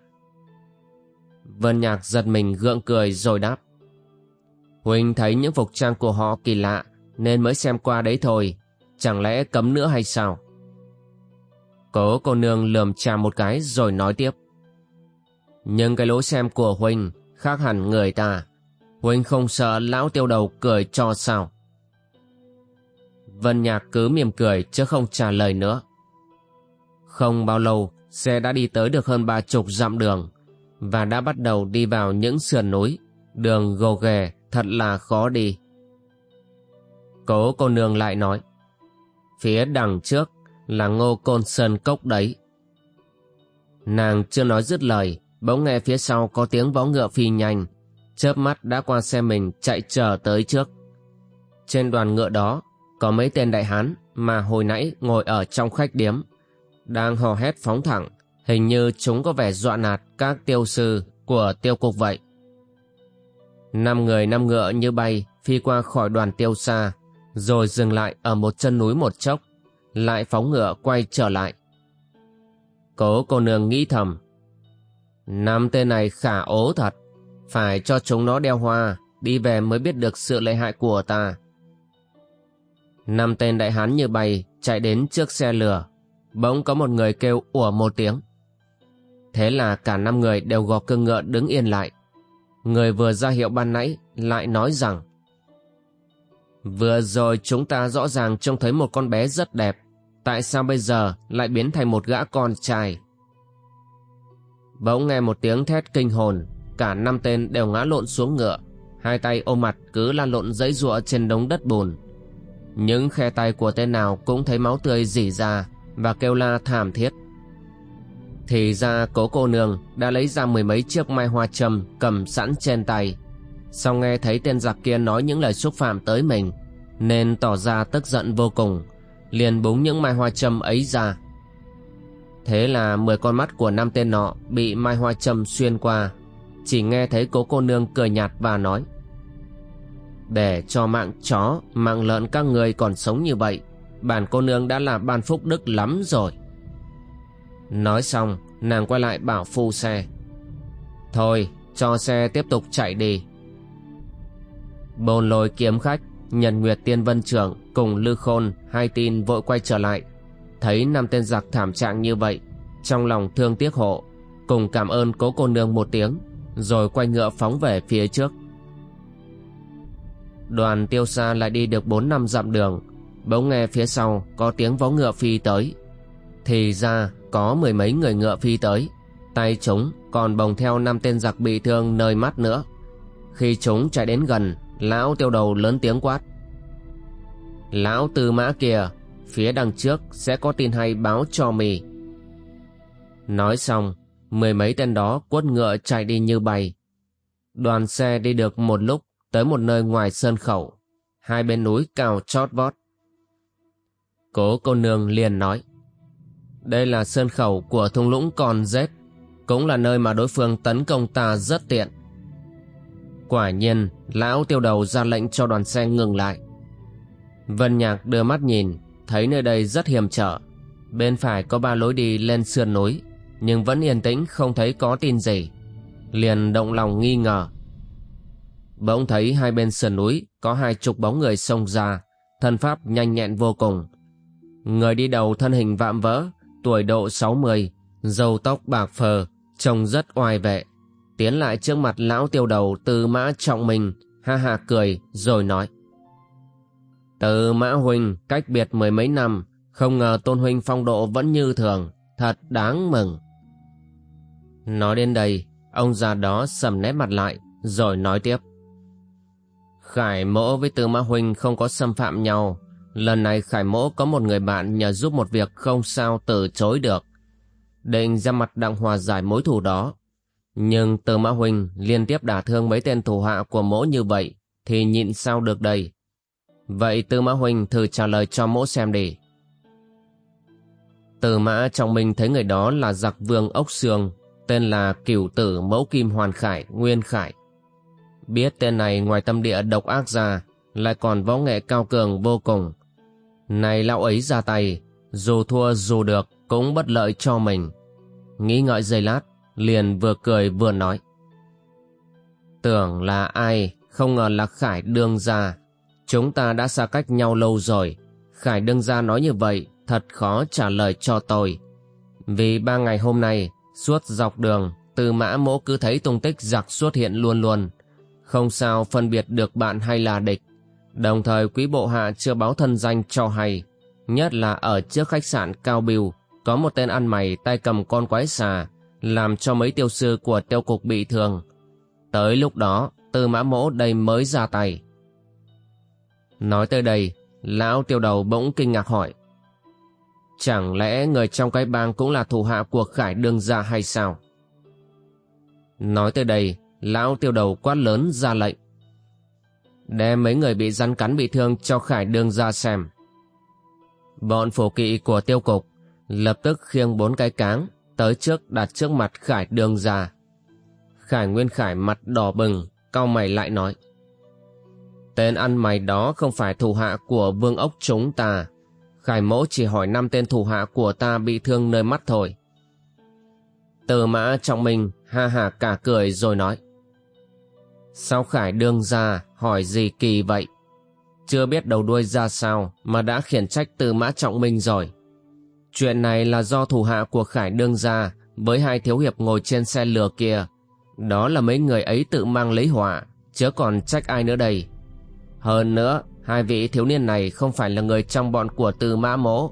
Vân Nhạc giật mình gượng cười rồi đáp. Huynh thấy những phục trang của họ kỳ lạ, nên mới xem qua đấy thôi, chẳng lẽ cấm nữa hay sao? Cố cô nương lườm cha một cái rồi nói tiếp. Nhưng cái lối xem của Huynh khác hẳn người ta. Huynh không sợ lão tiêu đầu cười cho sao? Vân Nhạc cứ mỉm cười chứ không trả lời nữa. Không bao lâu, xe đã đi tới được hơn ba chục dặm đường và đã bắt đầu đi vào những sườn núi, đường gồ ghề thật là khó đi. Cố cô nương lại nói, phía đằng trước là ngô côn sơn cốc đấy. Nàng chưa nói dứt lời, bỗng nghe phía sau có tiếng vó ngựa phi nhanh, chớp mắt đã qua xe mình chạy chờ tới trước. Trên đoàn ngựa đó có mấy tên đại hán mà hồi nãy ngồi ở trong khách điếm, đang hò hét phóng thẳng, hình như chúng có vẻ dọa nạt các tiêu sư của tiêu cục vậy. Năm người năm ngựa như bay phi qua khỏi đoàn tiêu xa, rồi dừng lại ở một chân núi một chốc, lại phóng ngựa quay trở lại. Cố cô nương nghĩ thầm. Năm tên này khả ố thật, phải cho chúng nó đeo hoa, đi về mới biết được sự lợi hại của ta. Năm tên đại hán như bay chạy đến trước xe lửa. Bỗng có một người kêu ủa một tiếng. Thế là cả năm người đều gò cương ngựa đứng yên lại. Người vừa ra hiệu ban nãy lại nói rằng Vừa rồi chúng ta rõ ràng trông thấy một con bé rất đẹp. Tại sao bây giờ lại biến thành một gã con trai? Bỗng nghe một tiếng thét kinh hồn, cả năm tên đều ngã lộn xuống ngựa, hai tay ôm mặt cứ lan lộn dãy giụa trên đống đất bùn. Những khe tay của tên nào cũng thấy máu tươi rỉ ra và kêu la thảm thiết. Thì ra cố cô nương đã lấy ra mười mấy chiếc mai hoa châm cầm sẵn trên tay. Sau nghe thấy tên giặc kia nói những lời xúc phạm tới mình, nên tỏ ra tức giận vô cùng, liền búng những mai hoa châm ấy ra. Thế là mười con mắt của năm tên nọ bị mai hoa châm xuyên qua, chỉ nghe thấy cố cô nương cười nhạt và nói Để cho mạng chó, mạng lợn các người còn sống như vậy, bản cô nương đã là ban phúc đức lắm rồi. Nói xong, nàng quay lại bảo phu xe. Thôi, cho xe tiếp tục chạy đi. Bồn lôi kiếm khách, Nhật Nguyệt Tiên Vân Trưởng cùng Lư Khôn hai tin vội quay trở lại. Thấy năm tên giặc thảm trạng như vậy, trong lòng thương tiếc hộ, cùng cảm ơn cố cô nương một tiếng, rồi quay ngựa phóng về phía trước. Đoàn tiêu xa lại đi được bốn năm dặm đường, bỗng nghe phía sau có tiếng vó ngựa phi tới. Thì ra có mười mấy người ngựa phi tới, tay chúng còn bồng theo năm tên giặc bị thương nơi mắt nữa. Khi chúng chạy đến gần, lão tiêu đầu lớn tiếng quát. Lão tư mã kìa, phía đằng trước sẽ có tin hay báo cho mì. Nói xong, mười mấy tên đó quất ngựa chạy đi như bay. Đoàn xe đi được một lúc tới một nơi ngoài sơn khẩu, hai bên núi cao chót vót. Cố cô nương liền nói. Đây là sơn khẩu của thung lũng còn rết, cũng là nơi mà đối phương tấn công ta rất tiện. Quả nhiên, lão tiêu đầu ra lệnh cho đoàn xe ngừng lại. Vân Nhạc đưa mắt nhìn, thấy nơi đây rất hiểm trở. Bên phải có ba lối đi lên sườn núi, nhưng vẫn yên tĩnh không thấy có tin gì. Liền động lòng nghi ngờ. Bỗng thấy hai bên sườn núi có hai chục bóng người xông ra, thân pháp nhanh nhẹn vô cùng. Người đi đầu thân hình vạm vỡ, tuổi độ 60, râu tóc bạc phờ, trông rất oai vệ. Tiến lại trước mặt lão tiêu đầu từ mã trọng mình, ha ha cười rồi nói. Từ mã huynh cách biệt mười mấy năm, không ngờ tôn huynh phong độ vẫn như thường, thật đáng mừng. Nói đến đây, ông già đó sầm nét mặt lại, rồi nói tiếp. Khải mỗ với Tư Mã Huynh không có xâm phạm nhau. Lần này Khải mỗ có một người bạn nhờ giúp một việc không sao từ chối được. Định ra mặt đặng hòa giải mối thù đó. Nhưng từ Mã huỳnh liên tiếp đả thương mấy tên thủ hạ của mỗ như vậy, thì nhịn sao được đây. Vậy Tư Mã huỳnh thử trả lời cho mỗ xem đi. Từ mã trong mình thấy người đó là giặc vương ốc xương, tên là cửu tử mẫu kim hoàn khải, nguyên khải. Biết tên này ngoài tâm địa độc ác ra, lại còn võ nghệ cao cường vô cùng. Này lão ấy ra tay, dù thua dù được cũng bất lợi cho mình. Nghĩ ngợi giây lát, liền vừa cười vừa nói. Tưởng là ai, không ngờ là Khải đương gia. Chúng ta đã xa cách nhau lâu rồi. Khải đương gia nói như vậy, thật khó trả lời cho tôi. Vì ba ngày hôm nay, suốt dọc đường, từ mã mỗ cứ thấy tung tích giặc xuất hiện luôn luôn. Không sao phân biệt được bạn hay là địch. Đồng thời quý bộ hạ chưa báo thân danh cho hay. Nhất là ở trước khách sạn Cao Biêu, có một tên ăn mày tay cầm con quái xà, làm cho mấy tiêu sư của tiêu cục bị thương. Tới lúc đó, tư mã mỗ đây mới ra tay. Nói tới đây, lão tiêu đầu bỗng kinh ngạc hỏi. Chẳng lẽ người trong cái bang cũng là thủ hạ của khải đương gia hay sao? Nói tới đây, lão tiêu đầu quát lớn ra lệnh. Đem mấy người bị rắn cắn bị thương cho khải đương gia xem. Bọn phổ kỵ của tiêu cục lập tức khiêng bốn cái cáng tới trước đặt trước mặt khải đương gia. Khải Nguyên Khải mặt đỏ bừng, cau mày lại nói. Tên ăn mày đó không phải thủ hạ của vương ốc chúng ta. Khải mẫu chỉ hỏi năm tên thủ hạ của ta bị thương nơi mắt thôi. Từ mã trọng mình ha hà cả cười rồi nói. Sao Khải đương ra hỏi gì kỳ vậy? chưa biết đầu đuôi ra sao mà đã khiển trách từ mã trọng minh rồi. Chuyện này là do thủ hạ của Khải đương ra với hai thiếu hiệp ngồi trên xe lừa kia. Đó là mấy người ấy tự mang lấy họa, chứ còn trách ai nữa đây. Hơn nữa, hai vị thiếu niên này không phải là người trong bọn của từ mã mỗ.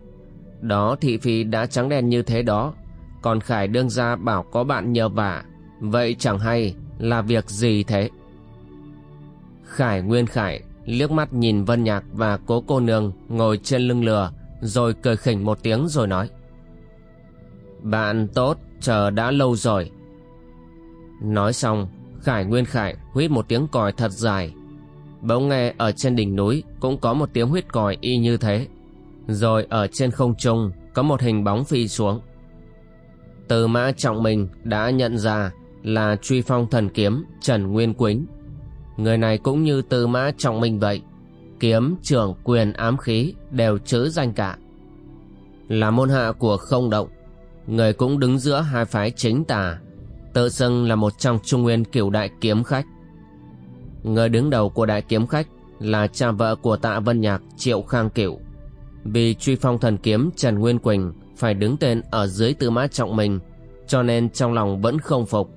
Đó thị phi đã trắng đen như thế đó, còn Khải đương ra bảo có bạn nhờ vả. Vậy chẳng hay là việc gì thế? Khải Nguyên Khải liếc mắt nhìn Vân Nhạc và cố cô nương ngồi trên lưng lừa rồi cười khỉnh một tiếng rồi nói Bạn tốt, chờ đã lâu rồi. Nói xong, Khải Nguyên Khải huýt một tiếng còi thật dài. Bỗng nghe ở trên đỉnh núi cũng có một tiếng huyết còi y như thế. Rồi ở trên không trung có một hình bóng phi xuống. Từ mã trọng mình đã nhận ra là truy phong thần kiếm Trần Nguyên Quýnh. Người này cũng như Tư mã trọng minh vậy. Kiếm, trưởng, quyền, ám khí đều chữ danh cả. Là môn hạ của không động, người cũng đứng giữa hai phái chính tà, tự xưng là một trong trung nguyên cửu đại kiếm khách. Người đứng đầu của đại kiếm khách là cha vợ của tạ vân nhạc Triệu Khang Cửu. Vì truy phong thần kiếm Trần Nguyên Quỳnh phải đứng tên ở dưới tư mã trọng mình, cho nên trong lòng vẫn không phục.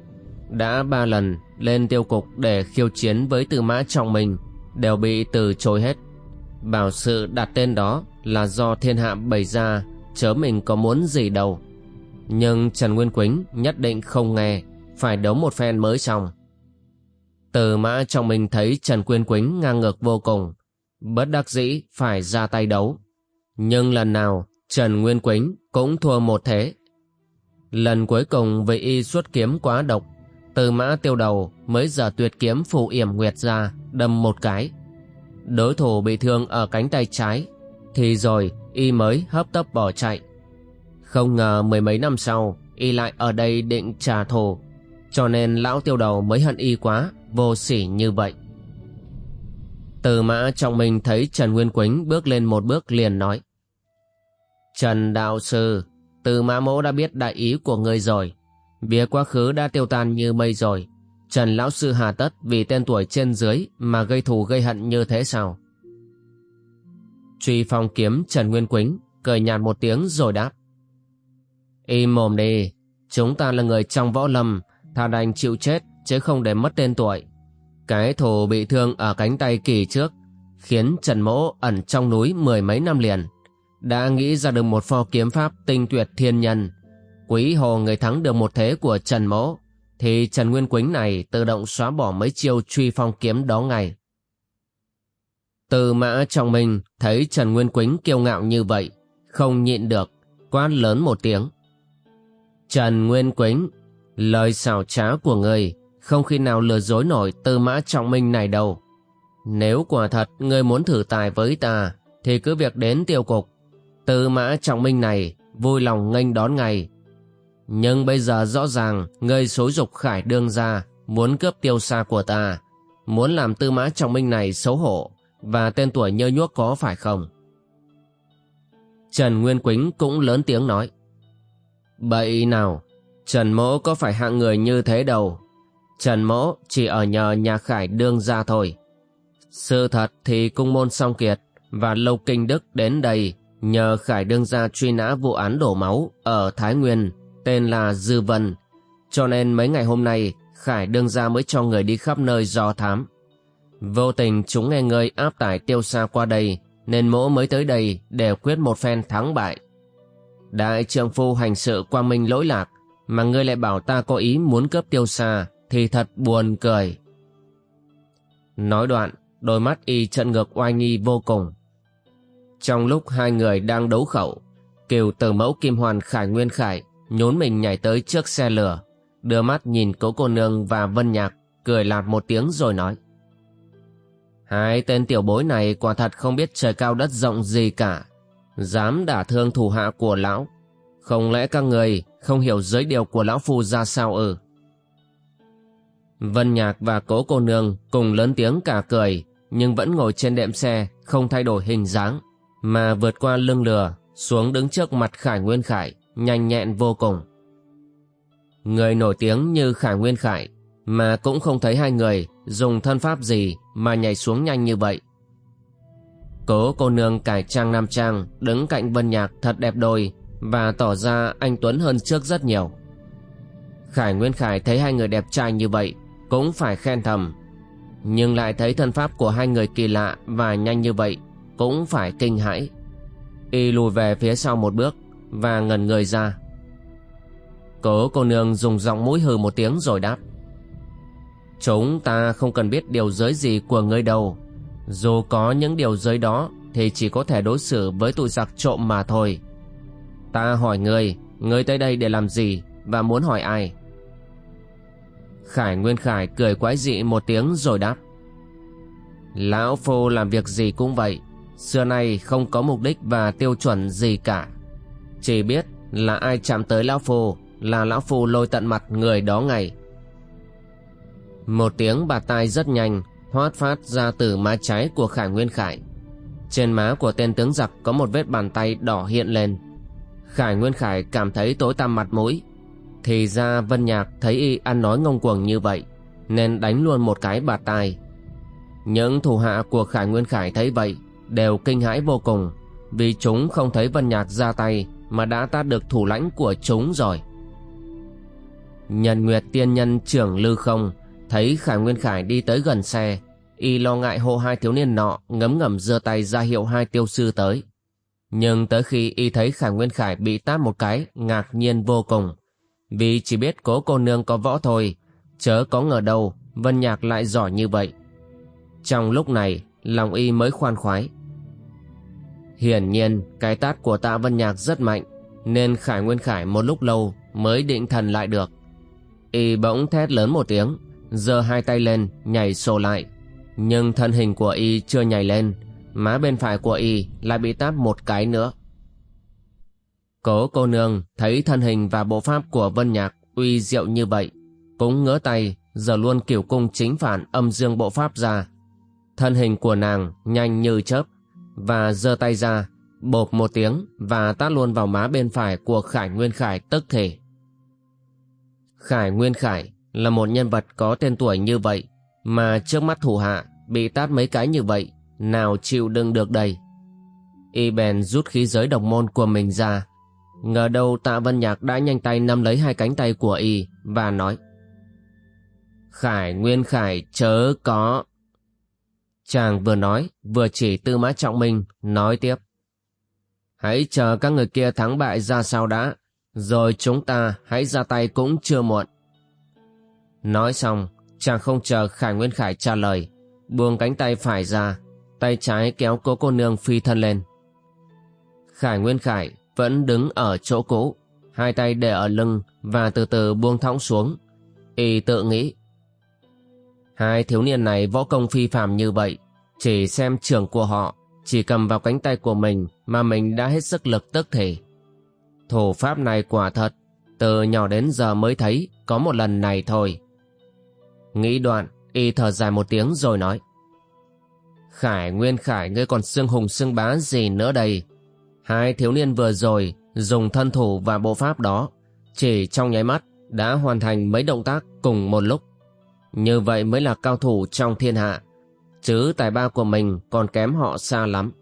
Đã ba lần lên tiêu cục để khiêu chiến với tư mã trọng mình, đều bị từ chối hết. Bảo sự đặt tên đó là do thiên hạ bày ra, chớ mình có muốn gì đâu. Nhưng Trần Nguyên Quýnh nhất định không nghe, phải đấu một phen mới xong. Từ mã trọng mình thấy Trần Nguyên Quýnh ngang ngược vô cùng, bất đắc dĩ phải ra tay đấu. Nhưng lần nào Trần Nguyên Quýnh cũng thua một thế. Lần cuối cùng vì y xuất kiếm quá độc, từ mã tiêu đầu mới giờ tuyệt kiếm phù yểm nguyệt ra, đâm một cái. Đối thủ bị thương ở cánh tay trái, thì rồi y mới hấp tấp bỏ chạy. Không ngờ mười mấy năm sau, y lại ở đây định trả thù, cho nên lão tiêu đầu mới hận y quá, vô sỉ như vậy. Từ mã trọng mình thấy Trần Nguyên Quýnh bước lên một bước liền nói. Trần Đạo Sư, từ mã mẫu đã biết đại ý của người rồi. Việc quá khứ đã tiêu tan như mây rồi. Trần Lão Sư hà tất vì tên tuổi trên dưới mà gây thù gây hận như thế sao? Truy phong kiếm Trần Nguyên Quýnh cười nhạt một tiếng rồi đáp. Im mồm đi, chúng ta là người trong võ lâm, thà đành chịu chết chứ không để mất tên tuổi. Cái thù bị thương ở cánh tay kỳ trước khiến Trần Mỗ ẩn trong núi mười mấy năm liền. Đã nghĩ ra được một pho kiếm pháp tinh tuyệt thiên nhân. Quý hồ người thắng được một thế của Trần Mỗ thì Trần Nguyên Quýnh này tự động xóa bỏ mấy chiêu truy phong kiếm đó ngay. Từ mã trọng minh thấy Trần Nguyên Quýnh kiêu ngạo như vậy, không nhịn được, quát lớn một tiếng. Trần Nguyên Quýnh, lời xảo trá của người không khi nào lừa dối nổi tư mã trọng minh này đâu. Nếu quả thật ngươi muốn thử tài với ta, thì cứ việc đến tiêu cục. Tư mã trọng minh này vui lòng nghênh đón ngày. Nhưng bây giờ rõ ràng ngươi xối dục khải đương ra, muốn cướp tiêu xa của ta, muốn làm tư mã trọng minh này xấu hổ, và tên tuổi nhơ nhuốc có phải không? Trần Nguyên Quýnh cũng lớn tiếng nói. Bậy nào, Trần Mỗ có phải hạng người như thế đâu. Trần Mỗ chỉ ở nhờ nhà khải đương ra thôi. Sự thật thì cung môn song kiệt và lâu kinh đức đến đây nhờ khải đương ra truy nã vụ án đổ máu ở Thái Nguyên tên là Dư Vân. Cho nên mấy ngày hôm nay khải đương ra mới cho người đi khắp nơi do thám. Vô tình chúng nghe ngươi áp tải tiêu xa qua đây nên mỗ mới tới đây để quyết một phen thắng bại. Đại trượng phu hành sự quang minh lỗi lạc mà ngươi lại bảo ta có ý muốn cướp tiêu xa thì thật buồn cười. Nói đoạn, đôi mắt y trận ngược oai nghi vô cùng. Trong lúc hai người đang đấu khẩu, kiều từ mẫu kim hoàn khải nguyên khải nhốn mình nhảy tới trước xe lửa, đưa mắt nhìn cố cô nương và vân nhạc, cười lạt một tiếng rồi nói. Hai tên tiểu bối này quả thật không biết trời cao đất rộng gì cả, dám đả thương thủ hạ của lão. Không lẽ các người không hiểu giới điều của lão phu ra sao ư? Vân Nhạc và cố cô nương cùng lớn tiếng cả cười, nhưng vẫn ngồi trên đệm xe, không thay đổi hình dáng, mà vượt qua lưng lừa, xuống đứng trước mặt Khải Nguyên Khải, nhanh nhẹn vô cùng. Người nổi tiếng như Khải Nguyên Khải, mà cũng không thấy hai người dùng thân pháp gì mà nhảy xuống nhanh như vậy. Cố cô nương cải trang nam trang đứng cạnh Vân Nhạc thật đẹp đôi và tỏ ra anh Tuấn hơn trước rất nhiều. Khải Nguyên Khải thấy hai người đẹp trai như vậy cũng phải khen thầm. Nhưng lại thấy thân pháp của hai người kỳ lạ và nhanh như vậy cũng phải kinh hãi. Y lùi về phía sau một bước và ngẩn người ra. Cố cô nương dùng giọng mũi hừ một tiếng rồi đáp. Chúng ta không cần biết điều giới gì của ngươi đâu. Dù có những điều giới đó thì chỉ có thể đối xử với tụi giặc trộm mà thôi. Ta hỏi ngươi, ngươi tới đây để làm gì và muốn hỏi ai? Khải Nguyên Khải cười quái dị một tiếng rồi đáp. Lão Phu làm việc gì cũng vậy, xưa nay không có mục đích và tiêu chuẩn gì cả. Chỉ biết là ai chạm tới Lão Phu là Lão Phu lôi tận mặt người đó ngay. Một tiếng bạt tai rất nhanh thoát phát ra từ má trái của Khải Nguyên Khải. Trên má của tên tướng giặc có một vết bàn tay đỏ hiện lên. Khải Nguyên Khải cảm thấy tối tăm mặt mũi. Thì ra Vân Nhạc thấy y ăn nói ngông cuồng như vậy, nên đánh luôn một cái bạt tai. Những thủ hạ của Khải Nguyên Khải thấy vậy, đều kinh hãi vô cùng, vì chúng không thấy Vân Nhạc ra tay mà đã ta được thủ lãnh của chúng rồi. Nhân Nguyệt tiên nhân trưởng Lư Không Thấy Khải Nguyên Khải đi tới gần xe, y lo ngại hộ hai thiếu niên nọ ngấm ngầm giơ tay ra hiệu hai tiêu sư tới. Nhưng tới khi y thấy Khải Nguyên Khải bị tát một cái, ngạc nhiên vô cùng. Vì chỉ biết cố cô nương có võ thôi, chớ có ngờ đâu Vân Nhạc lại giỏi như vậy. Trong lúc này, lòng y mới khoan khoái. Hiển nhiên, cái tát của tạ Vân Nhạc rất mạnh, nên Khải Nguyên Khải một lúc lâu mới định thần lại được. Y bỗng thét lớn một tiếng, giơ hai tay lên nhảy sổ lại. Nhưng thân hình của y chưa nhảy lên má bên phải của y lại bị táp một cái nữa. Cố cô nương thấy thân hình và bộ pháp của vân nhạc uy diệu như vậy cũng ngỡ tay giờ luôn kiểu cung chính phản âm dương bộ pháp ra. Thân hình của nàng nhanh như chớp và giơ tay ra, bộp một tiếng và tát luôn vào má bên phải của khải nguyên khải tức thể khải nguyên khải là một nhân vật có tên tuổi như vậy mà trước mắt thủ hạ bị tát mấy cái như vậy, nào chịu đựng được đây? Y bèn rút khí giới độc môn của mình ra, ngờ đâu tạ vân nhạc đã nhanh tay nắm lấy hai cánh tay của y và nói, khải nguyên khải chớ có chàng vừa nói vừa chỉ tư mã trọng minh nói tiếp hãy chờ các người kia thắng bại ra sao đã rồi chúng ta hãy ra tay cũng chưa muộn Nói xong, chàng không chờ Khải Nguyên Khải trả lời, buông cánh tay phải ra, tay trái kéo cố cô nương phi thân lên. Khải Nguyên Khải vẫn đứng ở chỗ cũ, hai tay để ở lưng và từ từ buông thõng xuống. Y tự nghĩ, hai thiếu niên này võ công phi phàm như vậy, chỉ xem trưởng của họ, chỉ cầm vào cánh tay của mình mà mình đã hết sức lực tức thể. Thủ pháp này quả thật, từ nhỏ đến giờ mới thấy có một lần này thôi. Nghĩ đoạn, y thở dài một tiếng rồi nói. Khải Nguyên Khải ngươi còn xương hùng xương bá gì nữa đây? Hai thiếu niên vừa rồi dùng thân thủ và bộ pháp đó, chỉ trong nháy mắt đã hoàn thành mấy động tác cùng một lúc. Như vậy mới là cao thủ trong thiên hạ, chứ tài ba của mình còn kém họ xa lắm.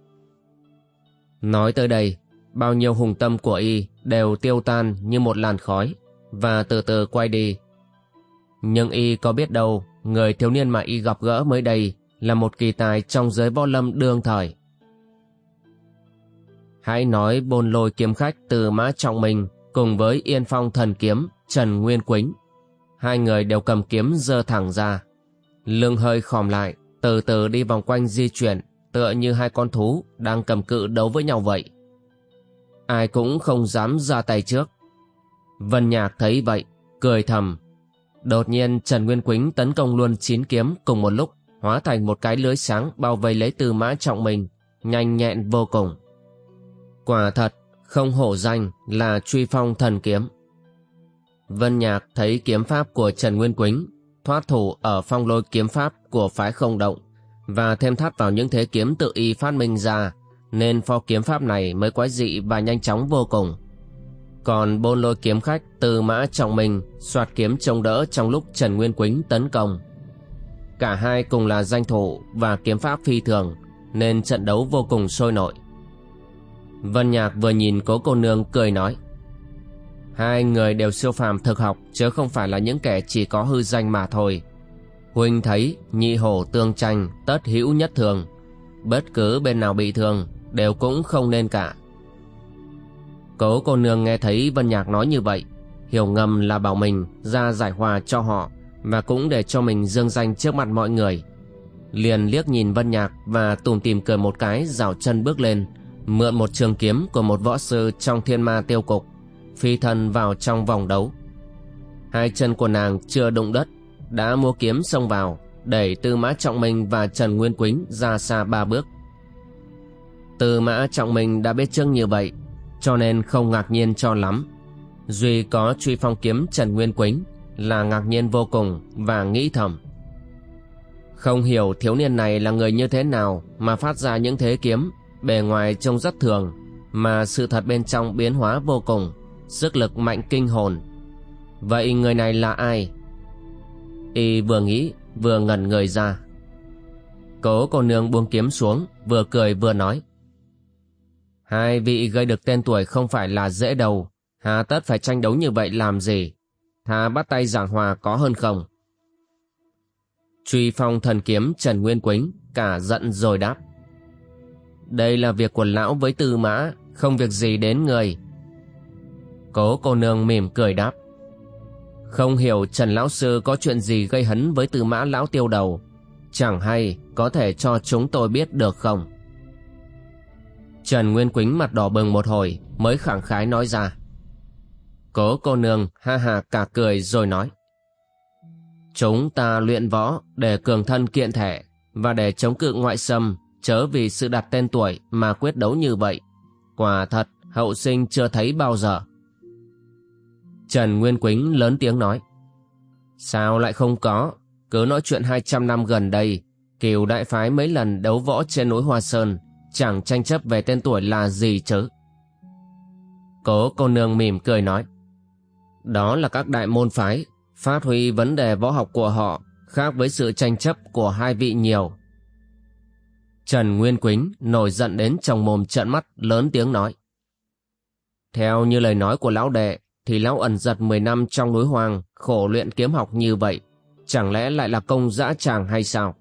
Nói tới đây, bao nhiêu hùng tâm của y đều tiêu tan như một làn khói, và từ từ quay đi nhưng y có biết đâu, người thiếu niên mà y gặp gỡ mới đây là một kỳ tài trong giới võ lâm đương thời. Hãy nói bồn lôi kiếm khách từ Mã Trọng Minh cùng với Yên Phong thần kiếm Trần Nguyên Quýnh. Hai người đều cầm kiếm giơ thẳng ra. Lưng hơi khòm lại, từ từ đi vòng quanh di chuyển, tựa như hai con thú đang cầm cự đấu với nhau vậy. Ai cũng không dám ra tay trước. Vân Nhạc thấy vậy, cười thầm Đột nhiên Trần Nguyên Quýnh tấn công luôn chín kiếm cùng một lúc, hóa thành một cái lưới sáng bao vây lấy tư mã trọng mình, nhanh nhẹn vô cùng. Quả thật, không hổ danh là truy phong thần kiếm. Vân Nhạc thấy kiếm pháp của Trần Nguyên Quýnh thoát thủ ở phong lôi kiếm pháp của phái không động và thêm thắt vào những thế kiếm tự y phát minh ra nên pho kiếm pháp này mới quái dị và nhanh chóng vô cùng. Còn bôn lôi kiếm khách từ mã trọng mình soạt kiếm chống đỡ trong lúc Trần Nguyên Quýnh tấn công. Cả hai cùng là danh thủ và kiếm pháp phi thường, nên trận đấu vô cùng sôi nổi. Vân Nhạc vừa nhìn cố cô nương cười nói Hai người đều siêu phàm thực học chứ không phải là những kẻ chỉ có hư danh mà thôi. Huynh thấy nhị hổ tương tranh tất hữu nhất thường. Bất cứ bên nào bị thương đều cũng không nên cả. Cố cô nương nghe thấy Vân Nhạc nói như vậy, hiểu ngầm là bảo mình ra giải hòa cho họ và cũng để cho mình dương danh trước mặt mọi người. Liền liếc nhìn Vân Nhạc và tùm tìm cười một cái rào chân bước lên, mượn một trường kiếm của một võ sư trong thiên ma tiêu cục, phi thân vào trong vòng đấu. Hai chân của nàng chưa đụng đất, đã mua kiếm xông vào, đẩy Tư Mã Trọng Minh và Trần Nguyên Quýnh ra xa ba bước. Tư Mã Trọng Minh đã biết trước như vậy, cho nên không ngạc nhiên cho lắm. Duy có truy phong kiếm Trần Nguyên Quýnh là ngạc nhiên vô cùng và nghĩ thầm. Không hiểu thiếu niên này là người như thế nào mà phát ra những thế kiếm, bề ngoài trông rất thường, mà sự thật bên trong biến hóa vô cùng, sức lực mạnh kinh hồn. Vậy người này là ai? Y vừa nghĩ vừa ngẩn người ra. Cố cô nương buông kiếm xuống, vừa cười vừa nói. Hai vị gây được tên tuổi không phải là dễ đầu, hà tất phải tranh đấu như vậy làm gì? Thà bắt tay giảng hòa có hơn không? Truy phong thần kiếm Trần Nguyên Quýnh cả giận rồi đáp. Đây là việc của lão với tư mã, không việc gì đến người. Cố cô nương mỉm cười đáp. Không hiểu Trần Lão Sư có chuyện gì gây hấn với tư mã lão tiêu đầu. Chẳng hay có thể cho chúng tôi biết được không? Trần Nguyên Quýnh mặt đỏ bừng một hồi, mới khẳng khái nói ra. Cố cô nương, ha ha, cả cười rồi nói. Chúng ta luyện võ để cường thân kiện thể và để chống cự ngoại xâm, chớ vì sự đặt tên tuổi mà quyết đấu như vậy. Quả thật, hậu sinh chưa thấy bao giờ. Trần Nguyên Quýnh lớn tiếng nói. Sao lại không có? Cứ nói chuyện 200 năm gần đây, Kiều đại phái mấy lần đấu võ trên núi Hoa Sơn, chẳng tranh chấp về tên tuổi là gì chứ. Cố cô nương mỉm cười nói. Đó là các đại môn phái, phát huy vấn đề võ học của họ, khác với sự tranh chấp của hai vị nhiều. Trần Nguyên Quýnh nổi giận đến trong mồm trợn mắt lớn tiếng nói. Theo như lời nói của lão đệ, thì lão ẩn giật 10 năm trong núi hoang, khổ luyện kiếm học như vậy, chẳng lẽ lại là công dã tràng hay sao?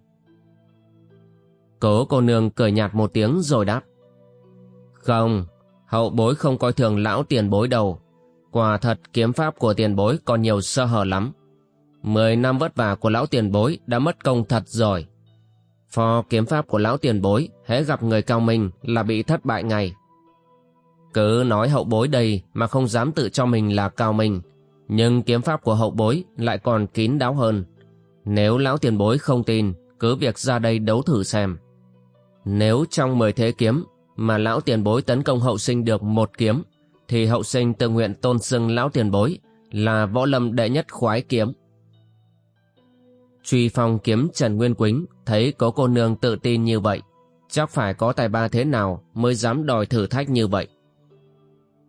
Cố cô nương cười nhạt một tiếng rồi đáp. Không, hậu bối không coi thường lão tiền bối đâu. Quả thật kiếm pháp của tiền bối còn nhiều sơ hở lắm. Mười năm vất vả của lão tiền bối đã mất công thật rồi. Phò kiếm pháp của lão tiền bối hễ gặp người cao minh là bị thất bại ngay. Cứ nói hậu bối đây mà không dám tự cho mình là cao minh, nhưng kiếm pháp của hậu bối lại còn kín đáo hơn. Nếu lão tiền bối không tin, cứ việc ra đây đấu thử xem. Nếu trong 10 thế kiếm mà lão tiền bối tấn công hậu sinh được một kiếm, thì hậu sinh tự nguyện tôn xưng lão tiền bối là võ lâm đệ nhất khoái kiếm. Truy phong kiếm Trần Nguyên Quýnh thấy có cô nương tự tin như vậy, chắc phải có tài ba thế nào mới dám đòi thử thách như vậy.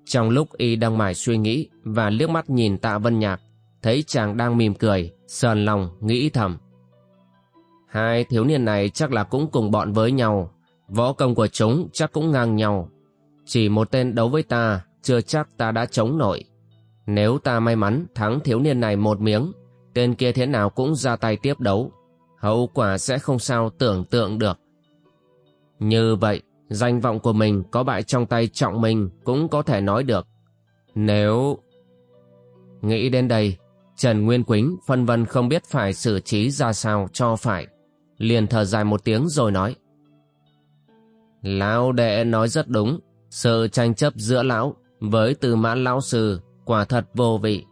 Trong lúc y đang mải suy nghĩ và liếc mắt nhìn tạ vân nhạc, thấy chàng đang mỉm cười, sờn lòng, nghĩ thầm. Hai thiếu niên này chắc là cũng cùng bọn với nhau, võ công của chúng chắc cũng ngang nhau. Chỉ một tên đấu với ta, chưa chắc ta đã chống nổi. Nếu ta may mắn thắng thiếu niên này một miếng, tên kia thế nào cũng ra tay tiếp đấu, hậu quả sẽ không sao tưởng tượng được. Như vậy, danh vọng của mình có bại trong tay trọng mình cũng có thể nói được. Nếu... Nghĩ đến đây, Trần Nguyên Quýnh phân vân không biết phải xử trí ra sao cho phải. Liền thở dài một tiếng rồi nói. Lão đệ nói rất đúng, sự tranh chấp giữa lão với từ mãn lão sư quả thật vô vị.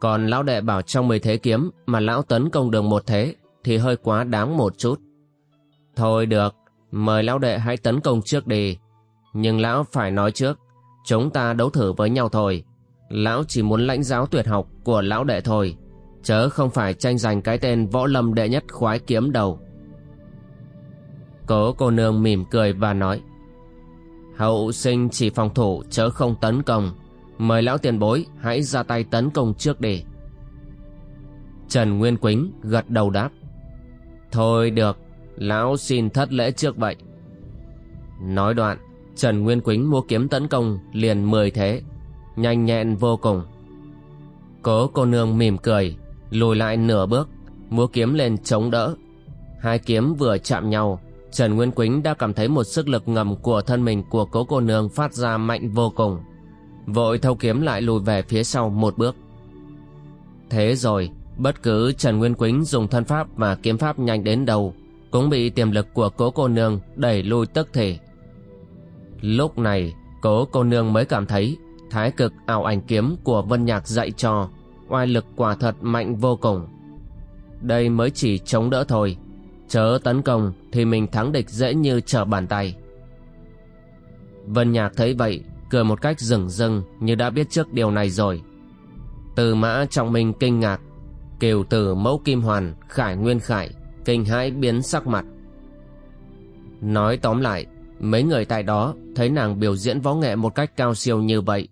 Còn lão đệ bảo trong mười thế kiếm mà lão tấn công được một thế thì hơi quá đáng một chút. Thôi được, mời lão đệ hãy tấn công trước đi. Nhưng lão phải nói trước, chúng ta đấu thử với nhau thôi. Lão chỉ muốn lãnh giáo tuyệt học của lão đệ thôi, chớ không phải tranh giành cái tên võ lâm đệ nhất khoái kiếm đầu. Cố cô nương mỉm cười và nói Hậu sinh chỉ phòng thủ chớ không tấn công Mời lão tiền bối hãy ra tay tấn công trước đi Trần Nguyên Quýnh gật đầu đáp Thôi được Lão xin thất lễ trước vậy Nói đoạn Trần Nguyên Quýnh mua kiếm tấn công liền mười thế Nhanh nhẹn vô cùng Cố cô nương mỉm cười Lùi lại nửa bước Múa kiếm lên chống đỡ Hai kiếm vừa chạm nhau Trần Nguyên Quýnh đã cảm thấy một sức lực ngầm của thân mình của cố cô nương phát ra mạnh vô cùng. Vội thâu kiếm lại lùi về phía sau một bước. Thế rồi, bất cứ Trần Nguyên Quýnh dùng thân pháp và kiếm pháp nhanh đến đâu, cũng bị tiềm lực của cố cô nương đẩy lui tức thì. Lúc này, cố cô nương mới cảm thấy thái cực ảo ảnh kiếm của Vân Nhạc dạy cho, oai lực quả thật mạnh vô cùng. Đây mới chỉ chống đỡ thôi, chớ tấn công thì mình thắng địch dễ như trở bàn tay. Vân Nhạc thấy vậy, cười một cách rừng rưng như đã biết trước điều này rồi. Từ mã trọng minh kinh ngạc, kiều tử mẫu kim hoàn, khải nguyên khải, kinh hãi biến sắc mặt. Nói tóm lại, mấy người tại đó thấy nàng biểu diễn võ nghệ một cách cao siêu như vậy,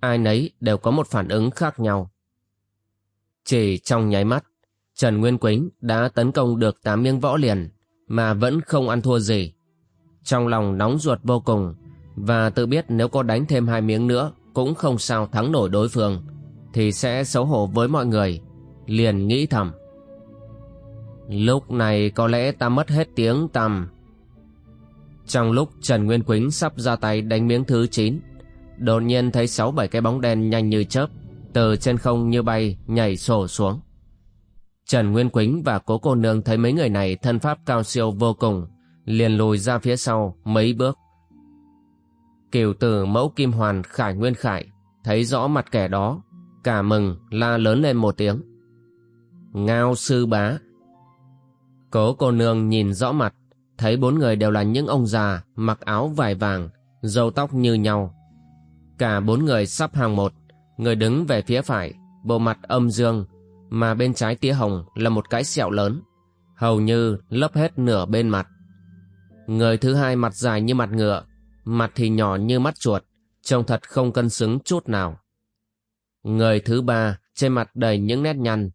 ai nấy đều có một phản ứng khác nhau. Chỉ trong nháy mắt, Trần Nguyên Quýnh đã tấn công được 8 miếng võ liền mà vẫn không ăn thua gì. Trong lòng nóng ruột vô cùng và tự biết nếu có đánh thêm hai miếng nữa cũng không sao thắng nổi đối phương thì sẽ xấu hổ với mọi người. Liền nghĩ thầm. Lúc này có lẽ ta mất hết tiếng tầm Trong lúc Trần Nguyên Quýnh sắp ra tay đánh miếng thứ 9 đột nhiên thấy sáu bảy cái bóng đen nhanh như chớp từ trên không như bay nhảy sổ xuống. Trần Nguyên Quýnh và cố cô nương thấy mấy người này thân pháp cao siêu vô cùng, liền lùi ra phía sau mấy bước. Kiều tử mẫu kim hoàn khải nguyên khải, thấy rõ mặt kẻ đó, cả mừng la lớn lên một tiếng. Ngao sư bá. Cố cô nương nhìn rõ mặt, thấy bốn người đều là những ông già mặc áo vải vàng, râu tóc như nhau. Cả bốn người sắp hàng một, người đứng về phía phải, bộ mặt âm dương, mà bên trái tía hồng là một cái sẹo lớn, hầu như lấp hết nửa bên mặt. Người thứ hai mặt dài như mặt ngựa, mặt thì nhỏ như mắt chuột, trông thật không cân xứng chút nào. Người thứ ba trên mặt đầy những nét nhăn,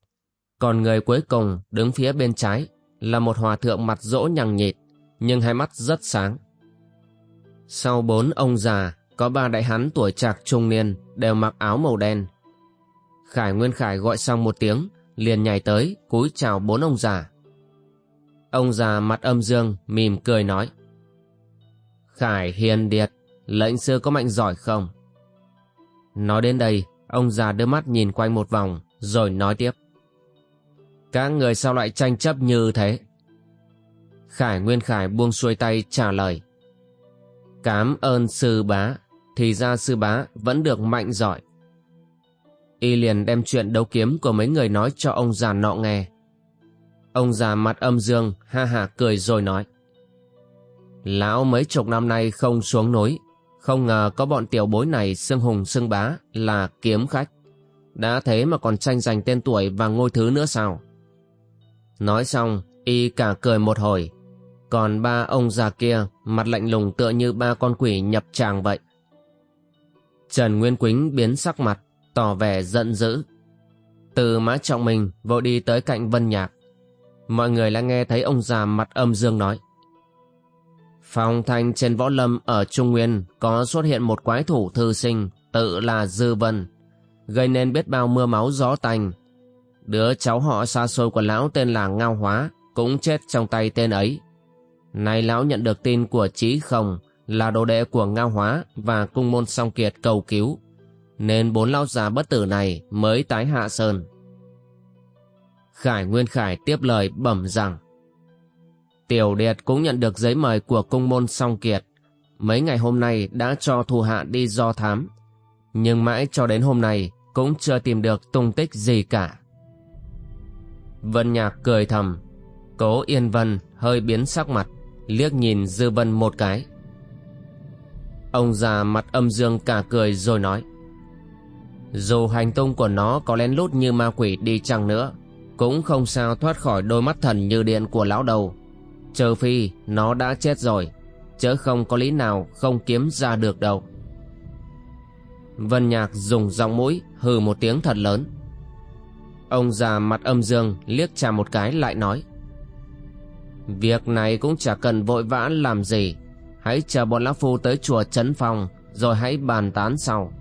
còn người cuối cùng đứng phía bên trái là một hòa thượng mặt rỗ nhằng nhịt, nhưng hai mắt rất sáng. Sau bốn ông già, có ba đại hán tuổi trạc trung niên đều mặc áo màu đen, Khải Nguyên Khải gọi xong một tiếng, liền nhảy tới, cúi chào bốn ông già. Ông già mặt âm dương, mỉm cười nói. Khải hiền điệt, lệnh sư có mạnh giỏi không? Nói đến đây, ông già đưa mắt nhìn quanh một vòng, rồi nói tiếp. Các người sao lại tranh chấp như thế? Khải Nguyên Khải buông xuôi tay trả lời. Cám ơn sư bá, thì ra sư bá vẫn được mạnh giỏi y liền đem chuyện đấu kiếm của mấy người nói cho ông già nọ nghe. Ông già mặt âm dương, ha ha cười rồi nói. Lão mấy chục năm nay không xuống núi, không ngờ có bọn tiểu bối này xưng hùng xưng bá là kiếm khách. Đã thế mà còn tranh giành tên tuổi và ngôi thứ nữa sao? Nói xong, y cả cười một hồi. Còn ba ông già kia, mặt lạnh lùng tựa như ba con quỷ nhập tràng vậy. Trần Nguyên Quýnh biến sắc mặt, tỏ vẻ giận dữ. Từ mã trọng mình vội đi tới cạnh Vân Nhạc. Mọi người đã nghe thấy ông già mặt âm dương nói. Phong thanh trên võ lâm ở Trung Nguyên có xuất hiện một quái thủ thư sinh tự là Dư Vân, gây nên biết bao mưa máu gió tanh. Đứa cháu họ xa xôi của lão tên là Ngao Hóa, cũng chết trong tay tên ấy. Nay lão nhận được tin của Chí Không là đồ đệ của Ngao Hóa và cung môn song kiệt cầu cứu, nên bốn lão già bất tử này mới tái hạ sơn. Khải Nguyên Khải tiếp lời bẩm rằng, Tiểu Điệt cũng nhận được giấy mời của cung môn song kiệt. Mấy ngày hôm nay đã cho thù hạ đi do thám. Nhưng mãi cho đến hôm nay cũng chưa tìm được tung tích gì cả. Vân Nhạc cười thầm. Cố Yên Vân hơi biến sắc mặt, liếc nhìn Dư Vân một cái. Ông già mặt âm dương cả cười rồi nói. Dù hành tung của nó có lén lút như ma quỷ đi chăng nữa Cũng không sao thoát khỏi đôi mắt thần như điện của lão đầu Trừ phi nó đã chết rồi Chớ không có lý nào không kiếm ra được đâu Vân Nhạc dùng giọng mũi hừ một tiếng thật lớn Ông già mặt âm dương liếc trà một cái lại nói, Việc này cũng chả cần vội vã làm gì. Hãy chờ bọn Lão Phu tới chùa Trấn Phong, Rồi hãy bàn tán sau.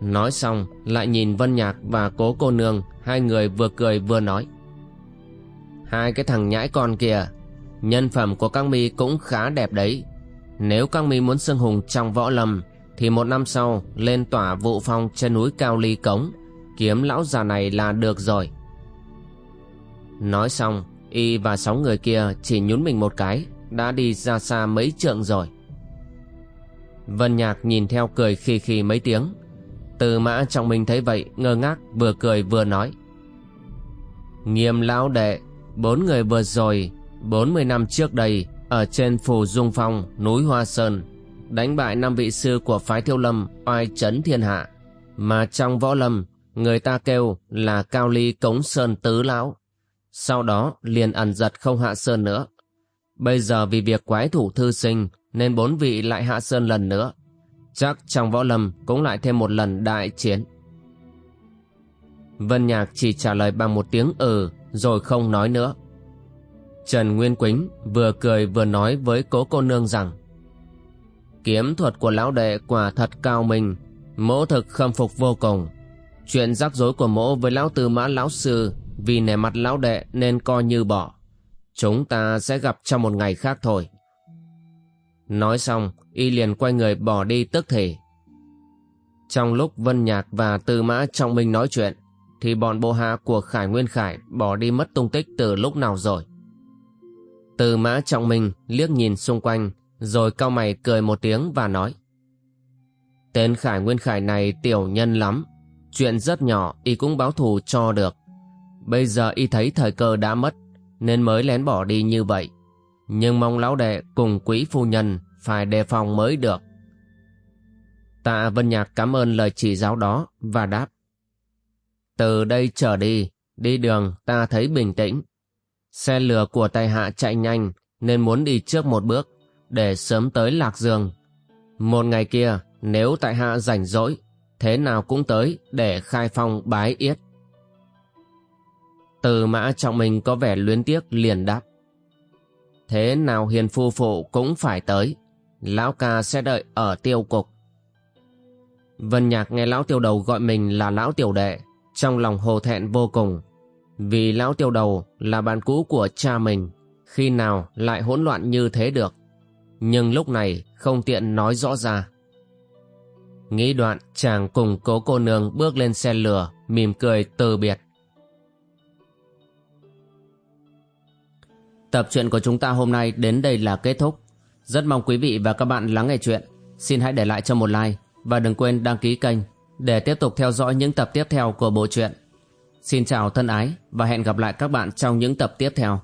Nói xong, lại nhìn Vân Nhạc và cố cô nương, Hai người vừa cười vừa nói, Hai cái thằng nhãi con kìa Nhân phẩm của các mi cũng khá đẹp đấy. Nếu các mi muốn xưng hùng trong võ lâm, Thì một năm sau lên tỏa vụ phong trên núi Cao Ly Cống. Kiếm lão già này là được rồi. Nói xong, Y và sáu người kia chỉ nhún mình một cái, Đã đi ra xa mấy trượng rồi. Vân Nhạc nhìn theo cười khi khi mấy tiếng. Từ mã trọng minh thấy vậy, ngơ ngác, vừa cười vừa nói. Nghiêm lão đệ, Bốn người vừa rồi, bốn mươi năm trước đây, Ở trên phù Dung Phong, núi Hoa Sơn, Đánh bại năm vị sư của phái thiêu lâm, Oai chấn thiên hạ. Mà trong võ lâm Người ta kêu là Cao Ly Cống Sơn Tứ Lão sau đó liền ẩn giật không hạ sơn nữa. Bây giờ vì việc quái thủ thư sinh nên bốn vị lại hạ sơn lần nữa. Chắc trong võ lâm cũng lại thêm một lần đại chiến. Vân Nhạc chỉ trả lời bằng một tiếng ừ rồi không nói nữa. Trần Nguyên Quýnh vừa cười vừa nói với cố cô nương rằng Kiếm thuật của lão đệ quả thật cao minh, mỗ thực khâm phục vô cùng. Chuyện rắc rối của mỗ với lão tư mã lão sư vì nể mặt lão đệ nên coi như bỏ. Chúng ta sẽ gặp trong một ngày khác thôi. Nói xong, y liền quay người bỏ đi tức thì. Trong lúc Vân Nhạc và Tư Mã Trọng Minh nói chuyện, thì bọn bộ hạ của Khải Nguyên Khải bỏ đi mất tung tích từ lúc nào rồi. Tư Mã Trọng Minh liếc nhìn xung quanh, rồi cao mày cười một tiếng và nói. Tên Khải Nguyên Khải này tiểu nhân lắm, chuyện rất nhỏ, y cũng báo thù cho được. Bây giờ y thấy thời cơ đã mất, Nên mới lén bỏ đi như vậy. Nhưng mong lão đệ cùng quý phu nhân Phải đề phòng mới được. Tạ Vân Nhạc cảm ơn lời chỉ giáo đó Và đáp. Từ đây trở đi Đi đường ta thấy bình tĩnh. Xe lửa của tay hạ chạy nhanh, Nên muốn đi trước một bước Để sớm tới Lạc Dương. Một ngày kia, Nếu tại hạ rảnh rỗi Thế nào cũng tới để khai phong bái yết từ mã trọng mình có vẻ luyến tiếc liền đáp. Thế nào hiền phu phụ cũng phải tới. Lão ca sẽ đợi ở tiêu cục. Vân Nhạc nghe lão tiêu đầu gọi mình là lão tiểu đệ, trong lòng hồ thẹn vô cùng. Vì lão tiêu đầu là bạn cũ của cha mình, khi nào lại hỗn loạn như thế được. Nhưng lúc này không tiện nói rõ ra. Nghĩ đoạn chàng cùng cố cô nương bước lên xe lửa, mỉm cười từ biệt. Tập truyện của chúng ta hôm nay đến đây là kết thúc. Rất mong quý vị và các bạn lắng nghe chuyện. Xin hãy để lại cho một like và đừng quên đăng ký kênh để tiếp tục theo dõi những tập tiếp theo của bộ truyện. Xin chào thân ái và hẹn gặp lại các bạn trong những tập tiếp theo.